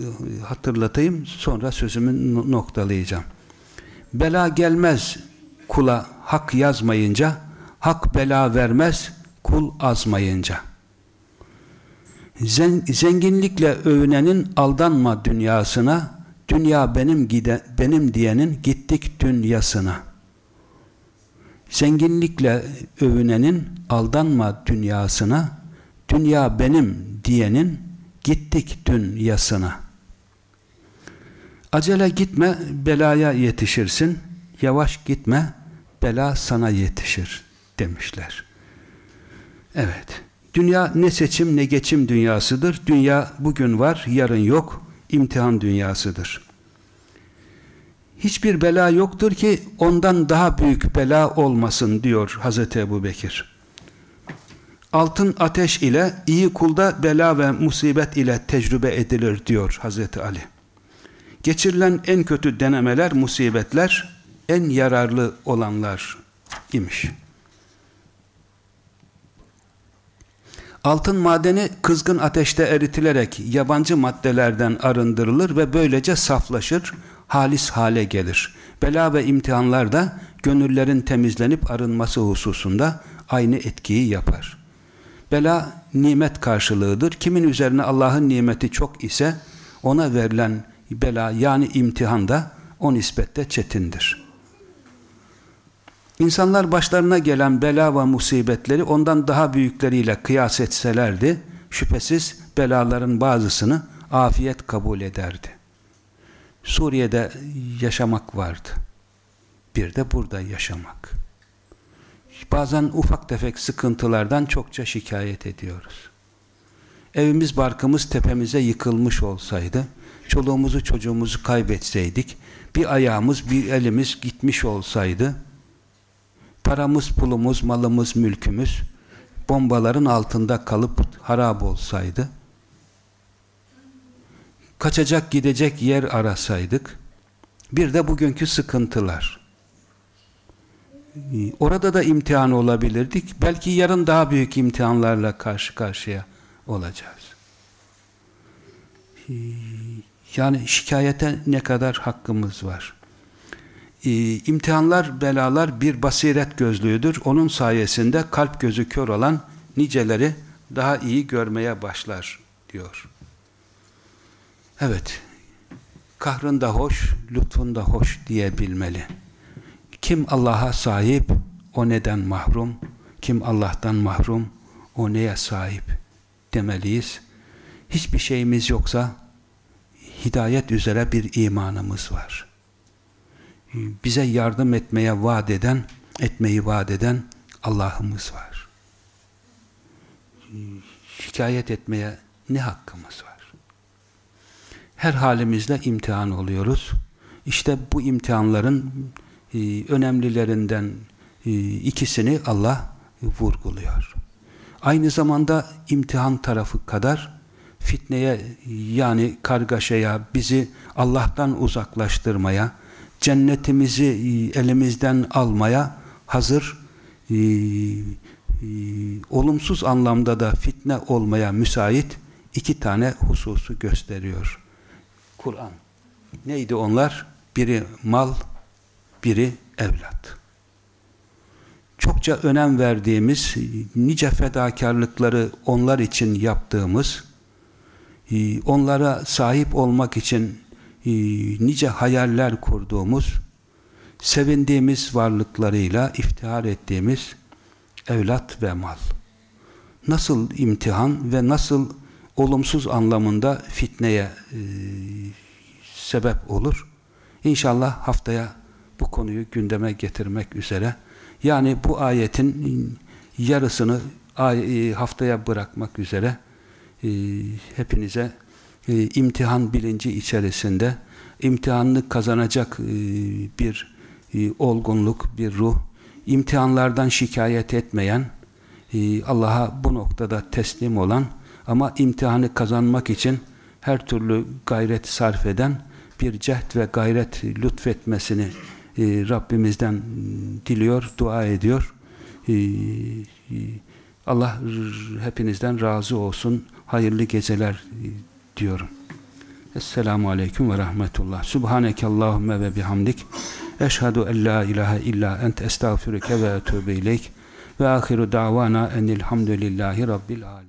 [SPEAKER 3] hatırlatayım. Sonra sözümü noktalayacağım. Bela gelmez kula hak yazmayınca, hak bela vermez kul azmayınca. Zenginlikle övünenin aldanma dünyasına, Dünya benim gide, benim diyenin gittik dünyasına. Zenginlikle övünenin aldanma dünyasına, dünya benim diyenin gittik dünyasına. Acele gitme, belaya yetişirsin. Yavaş gitme, bela sana yetişir demişler. Evet. Dünya ne seçim ne geçim dünyasıdır. Dünya bugün var, yarın yok imtihan dünyasıdır. Hiçbir bela yoktur ki ondan daha büyük bela olmasın diyor Hazreti Ebu Bekir. Altın ateş ile iyi kulda bela ve musibet ile tecrübe edilir diyor Hazreti Ali. Geçirilen en kötü denemeler, musibetler en yararlı olanlar imiş. Altın madeni kızgın ateşte eritilerek yabancı maddelerden arındırılır ve böylece saflaşır, halis hale gelir. Bela ve imtihanlar da gönüllerin temizlenip arınması hususunda aynı etkiyi yapar. Bela nimet karşılığıdır. Kimin üzerine Allah'ın nimeti çok ise ona verilen bela yani imtihan da o nispette çetindir. İnsanlar başlarına gelen bela ve musibetleri ondan daha büyükleriyle kıyas etselerdi, şüphesiz belaların bazısını afiyet kabul ederdi. Suriye'de yaşamak vardı. Bir de burada yaşamak. Bazen ufak tefek sıkıntılardan çokça şikayet ediyoruz. Evimiz barkımız tepemize yıkılmış olsaydı, çoluğumuzu çocuğumuzu kaybetseydik, bir ayağımız bir elimiz gitmiş olsaydı, paramız, pulumuz, malımız, mülkümüz bombaların altında kalıp harap olsaydı, kaçacak gidecek yer arasaydık, bir de bugünkü sıkıntılar. Orada da imtihan olabilirdik. Belki yarın daha büyük imtihanlarla karşı karşıya olacağız. Yani şikayete ne kadar hakkımız var? İmtihanlar, belalar bir basiret gözlüğüdür. Onun sayesinde kalp gözü kör olan niceleri daha iyi görmeye başlar diyor. Evet, kahrın da hoş, lütfun da hoş diyebilmeli. Kim Allah'a sahip, o neden mahrum? Kim Allah'tan mahrum, o neye sahip demeliyiz. Hiçbir şeyimiz yoksa, hidayet üzere bir imanımız var. Bize yardım etmeye vaat eden, etmeyi vaat eden Allah'ımız var. Şikayet etmeye ne hakkımız var? her halimizle imtihan oluyoruz. İşte bu imtihanların e, önemlilerinden e, ikisini Allah vurguluyor. Aynı zamanda imtihan tarafı kadar fitneye yani kargaşaya, bizi Allah'tan uzaklaştırmaya, cennetimizi e, elimizden almaya hazır e, e, olumsuz anlamda da fitne olmaya müsait iki tane hususu gösteriyor. Kur'an. Neydi onlar? Biri mal, biri evlat. Çokça önem verdiğimiz, nice fedakarlıkları onlar için yaptığımız, onlara sahip olmak için e, nice hayaller kurduğumuz, sevindiğimiz varlıklarıyla iftihar ettiğimiz evlat ve mal. Nasıl imtihan ve nasıl olumsuz anlamında fitneye e, sebep olur. İnşallah haftaya bu konuyu gündeme getirmek üzere. Yani bu ayetin yarısını haftaya bırakmak üzere e, hepinize e, imtihan bilinci içerisinde imtihanını kazanacak e, bir e, olgunluk, bir ruh, imtihanlardan şikayet etmeyen, Allah'a bu noktada teslim olan ama imtihanı kazanmak için her türlü gayret sarf eden bir cehd ve gayret lütfetmesini Rabbimizden diliyor, dua ediyor. Allah hepinizden razı olsun. Hayırlı geceler diyorum. Esselamu Aleyküm ve Rahmetullah. Subhaneke Allahümme ve bihamdik. Eşhedü en la ilahe illa ent estağfirüke ve etûbü ileyk. Ve ahiru davana enilhamdülillahi rabbil alemin.